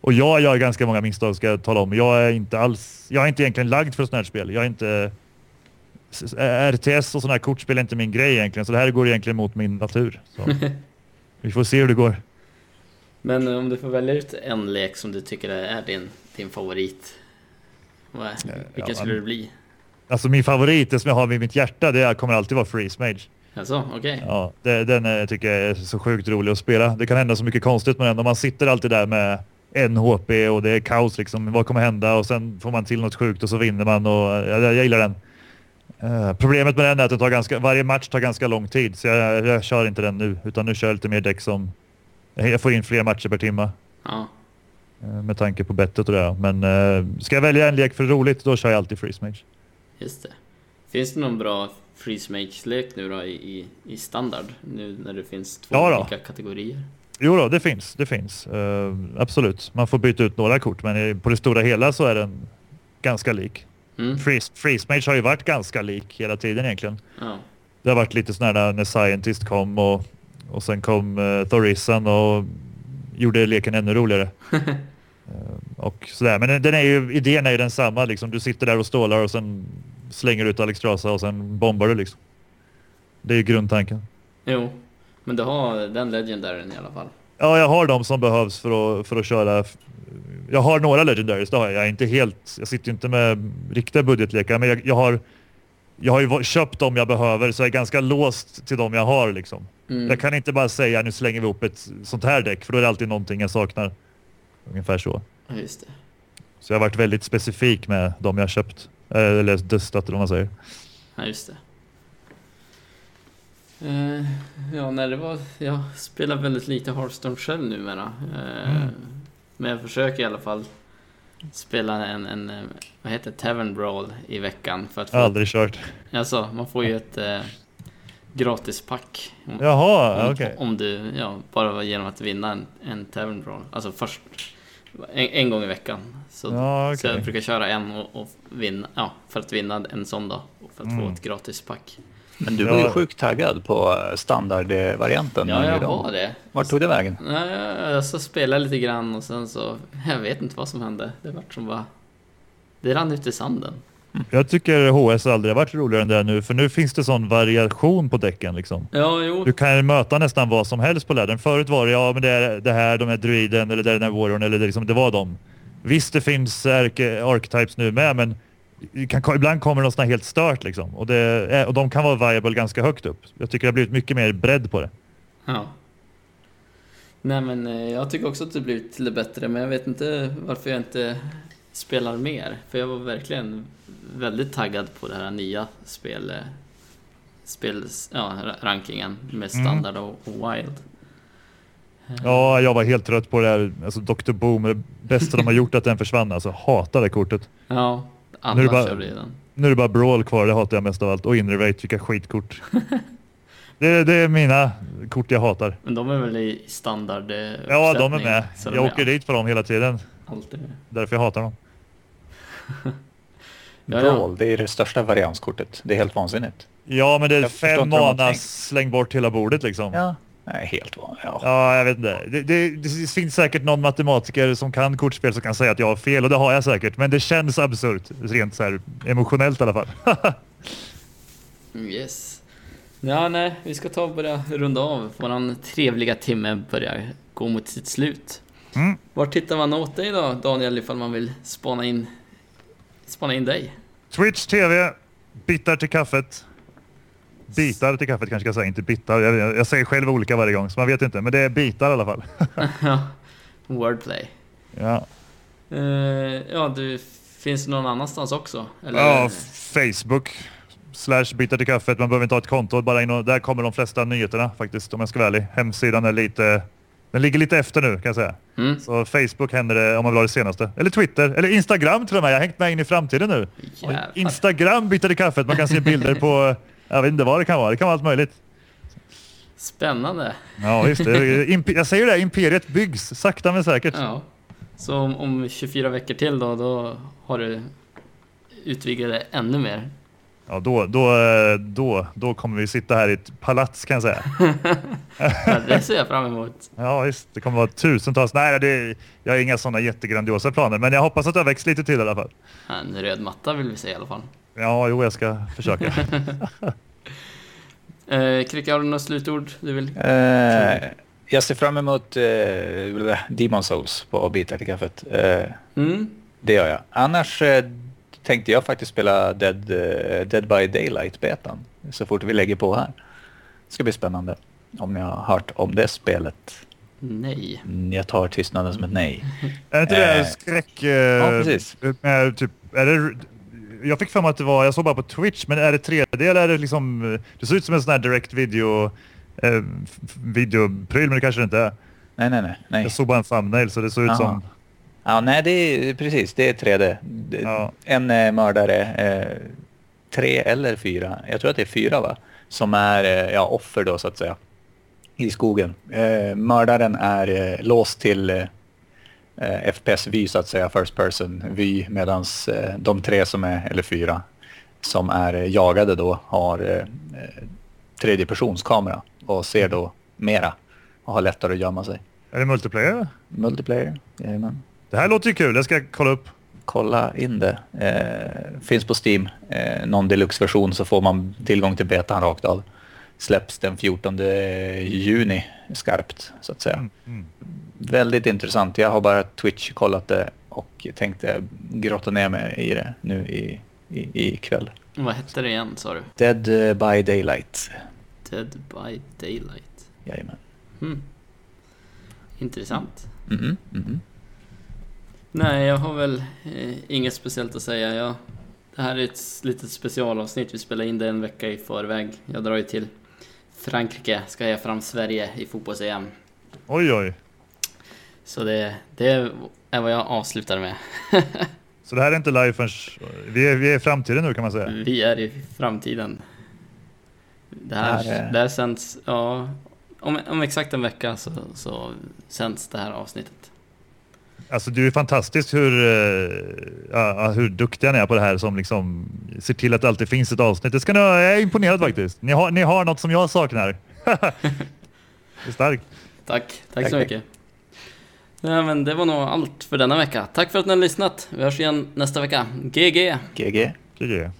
Och jag gör ganska många misstag ska jag tala om. Jag är inte alls, jag är inte egentligen lagd för sådana här spel. Jag är inte RTS och sådana här kortspel är inte min grej egentligen. Så det här går egentligen mot min natur. Så. [laughs] Vi får se hur det går. Men om du får välja ut en lek som du tycker är din, din favorit. Vad är, vilken ja, skulle det bli? Alltså min favorit, det som jag har vid mitt hjärta, det kommer alltid vara Freeze Mage. Alltså, okej. Ja, det, den är, tycker jag är så sjukt rolig att spela. Det kan hända så mycket konstigt med den och man sitter alltid där med en HP och det är kaos liksom. Vad kommer hända? Och sen får man till något sjukt och så vinner man och jag, jag gillar den. Eh, problemet med den är att det tar ganska, varje match tar ganska lång tid så jag, jag kör inte den nu utan nu kör jag lite mer däck som jag får in fler matcher per timme Ja. eh, med tanke på bettet och det. Men eh, ska jag välja en lek för roligt då kör jag alltid Freeze Mage. Just det. Finns det någon bra freeze mage-lek nu då i, i, standard? Nu när det finns två Ja olika kategorier. Jo då, det finns. Det finns. Eh, absolut. Man får byta ut några kort men på det stora hela så är den ganska lik. Mm. Freeze, Freeze Mage har ju varit ganska lik hela tiden egentligen. Ja. Det har varit lite sådär när Scientist kom och, och sen kom uh, Thorisan och gjorde leken ännu roligare. [laughs] Eh, och sådär. Men den, är ju, idén är ju densamma liksom. Du sitter där och stålar och sen slänger ut Alexstrasza och sen bombar du liksom. Det är ju grundtanken. Jo. Men du har den legendaren i alla fall. Ja, jag har de som behövs för att, för att köra. Jag har några legendaries, det har jag. Jag är inte helt, jag sitter inte med riktiga budgetlekar, men jag, jag har jag har ju köpt dem jag behöver så jag är ganska låst till dem jag har liksom. Mm. Jag kan inte bara säga nu slänger vi upp ett sånt här däck för då är det alltid någonting jag saknar. Ungefär så. Ja, just det. Så jag har varit väldigt specifik med de jag har köpt. Eh, Eller dustat eller vad man säger. Ja, just det. Eh, ja, när det var... Jag spelar väldigt lite Hearthstone själv numera. Eh, Mm. Men jag försöker i alla fall spela en, en eh, vad heter Tavern Brawl i veckan. För att få, Aldrig kört. Alltså, man får ju [laughs] ett eh, gratispack. Om, Jaha, om, okej. om du, ja, bara genom att vinna en, en Tavern Brawl. Alltså först, en, en gång i veckan. Så, Ja, så jag brukar köra en och, och vinna, ja, för att vinna en sån då. Och för att få Mm. ett gratispack. Men du var ju sjukt taggad på eh, standardvarianten. Ja, jag idag. var det. Vart tog det vägen? Nej, jag, så spelade lite grann och sen så, jag vet inte vad som hände. Det vart som bara, det rann ut i sanden. Jag tycker HS aldrig har varit roligare än det nu, för nu finns det sån variation på däcken liksom. Ja, jo. Du kan ju möta nästan vad som helst på lädern. Förut var det ja, men det är det här, de är druiden eller det är den här warriorn eller det, liksom, det var dem. Visst, det finns archetypes nu med, men kan, ibland kommer de såna helt stört liksom. Och, det är, och de kan vara viable ganska högt upp. Jag tycker det har blivit mycket mer bredd på det. Ja. Nej men eh, jag tycker också att det blivit till det bättre, men jag vet inte varför jag inte spelar mer. För jag var verkligen väldigt taggad på det här nya spel, eh, spel ja, ra- rankingen med Mm. standard och, och wild. Ja, jag var helt trött på det här. Alltså Dr. Boom, det bästa de har gjort att den försvann. Alltså hatar det kortet. Ja, Nu alla är det bara- kör redan. Nu är det bara Brawl kvar, det hatar jag mest av allt. Och Innervate, vilka skitkort. [laughs] det, det är mina kort jag hatar. Men de är väl i standard eh, Ja, de är med. de Jag är åker dit för dem hela tiden. Alltid med. Därför jag hatar dem. [laughs] Ja, ja. Brawl, det är det största varianskortet. Det är helt vansinnigt. Ja, men det är Jag fem inte vad de har mana, tänkt. släng bort hela bordet liksom. Ja. Ja. Nej, helt vanligt. Ja. ja, jag vet inte. Det, det, det finns säkert någon matematiker som kan kortspel som kan säga att jag har fel och det har jag säkert. Men det känns absurt, rent så här emotionellt i alla fall. Mm, Yes. Ja, nej, vi ska ta och börja runda av. Våran trevliga timme börjar gå mot sitt slut. Mm. Var tittar man åt dig då, Daniel, ifall man vill spana in, spana in dig? Twitch TV, bitar till kaffet. Bitar till kaffet kanske jag ska säga, inte bitar. Jag, jag, säger själv olika varje gång, så man vet inte. Men det är bitar i alla fall. [laughs] Wordplay. ja. Eh, ja, du, finns någon annanstans också? Eller? ja, Facebook. Slash bitar till kaffet. Man behöver inte ha ett konto. Bara in och, där kommer de flesta nyheterna faktiskt, om jag ska vara ärlig. Hemsidan är lite... Den ligger lite efter nu kan jag säga. Mm. Så Facebook händer det om man vill ha det senaste. Eller Twitter, eller Instagram till och med. Jag har hängt med in i framtiden nu. Jävlar. Instagram bitar till kaffet. Man kan se bilder på... [laughs] Jag vet inte vad det kan vara. Det kan vara allt möjligt. Spännande. Ja visst, [laughs] jag säger det, imperiet byggs sakta men säkert. Ja. Så om, om 24 veckor till då, då har du utvidgat det ännu mer? Ja, då, då, då, då kommer vi sitta här i ett palats kan jag säga. [laughs] Ja, det ser jag fram emot. Ja visst, det kommer vara tusentals. Nej, det, jag har inga sådana jättegrandiosa planer, men jag hoppas att det har växt lite till i alla fall. En röd matta vill vi se i alla fall. Ja, jo, jag ska försöka. [laughs] Eh, Kricke, har du några slutord du vill? Eh, jag ser fram emot eh, Demon Souls på bitar till kaffet. Eh, Mm? det gör jag. Annars eh, tänkte jag faktiskt spela Dead, eh, Dead by Daylight-betan så fort vi lägger på här. Det ska bli spännande. Om jag har hört om det spelet. Nej. Mm, Jag tar tystnaden som ett nej. är inte det Eh, skräck... Eh, Ja, precis. Med, typ, är det, jag fick för mig att det var, jag såg bara på Twitch, men är det 3D eller är det liksom... Det ser ut som en sån här direct video... Eh, videopryl, men det kanske det inte är. Nej, nej, nej. nej. Jag såg bara en thumbnail så det såg ut som... Ja, nej, det är precis. Det är 3D. Det- Ja. En eh, mördare, eh, tre eller fyra, jag tror att det är fyra va? Som är eh, ja, offer då så att säga. I skogen. Eh, mördaren är låst till eh, FPS-vy så att säga, first person-vy. Medan eh, de tre som är, eller fyra, som är eh, jagade då har eh, eh, tredjepersonskamera och ser då mera och har lättare att gömma sig. Är det multiplayer? Multiplayer, jajamän. Det här låter ju kul, det ska jag kolla upp. kolla in det. Eh, finns på Steam. Eh, någon deluxe-version så får man tillgång till betan rakt av. Släpps den 14 juni skarpt så att säga. Mm, mm. Väldigt intressant. Jag har bara Twitch kollat det och tänkte grotta ner mig i det nu i, i, i kväll. Vad hette det igen sa du? Dead eh, by Daylight. Dead by Daylight. Jajamän. Hmm. Intressant. Mhm, mhm. Nej, jag har väl eh, inget speciellt att säga. Jag, det här är ett litet specialavsnitt. Vi spelar in det en vecka i förväg. Jag drar ju till Frankrike, ska heja fram Sverige i fotbolls-EM. Oj, oj. Så det, det är vad jag avslutar med. [laughs] Så det här är inte live förrän... Vi är, vi är i framtiden nu kan man säga. Vi är i framtiden. Det här, Det här är- det här sänds, ja, om, om exakt en vecka så, så sänds det här avsnittet. Alltså du är fantastisk hur, ja, hur duktiga ni är på det här som liksom ser till att det alltid finns ett avsnitt. Det ska ni, jag är imponerad faktiskt. Ni har, ni har något som jag saknar. [laughs] det är starkt. Tack, tack, Tack, så tack. mycket. Ja, men det var nog allt för denna vecka. Tack för att ni har lyssnat. Vi hörs igen nästa vecka. GG! GG. GG.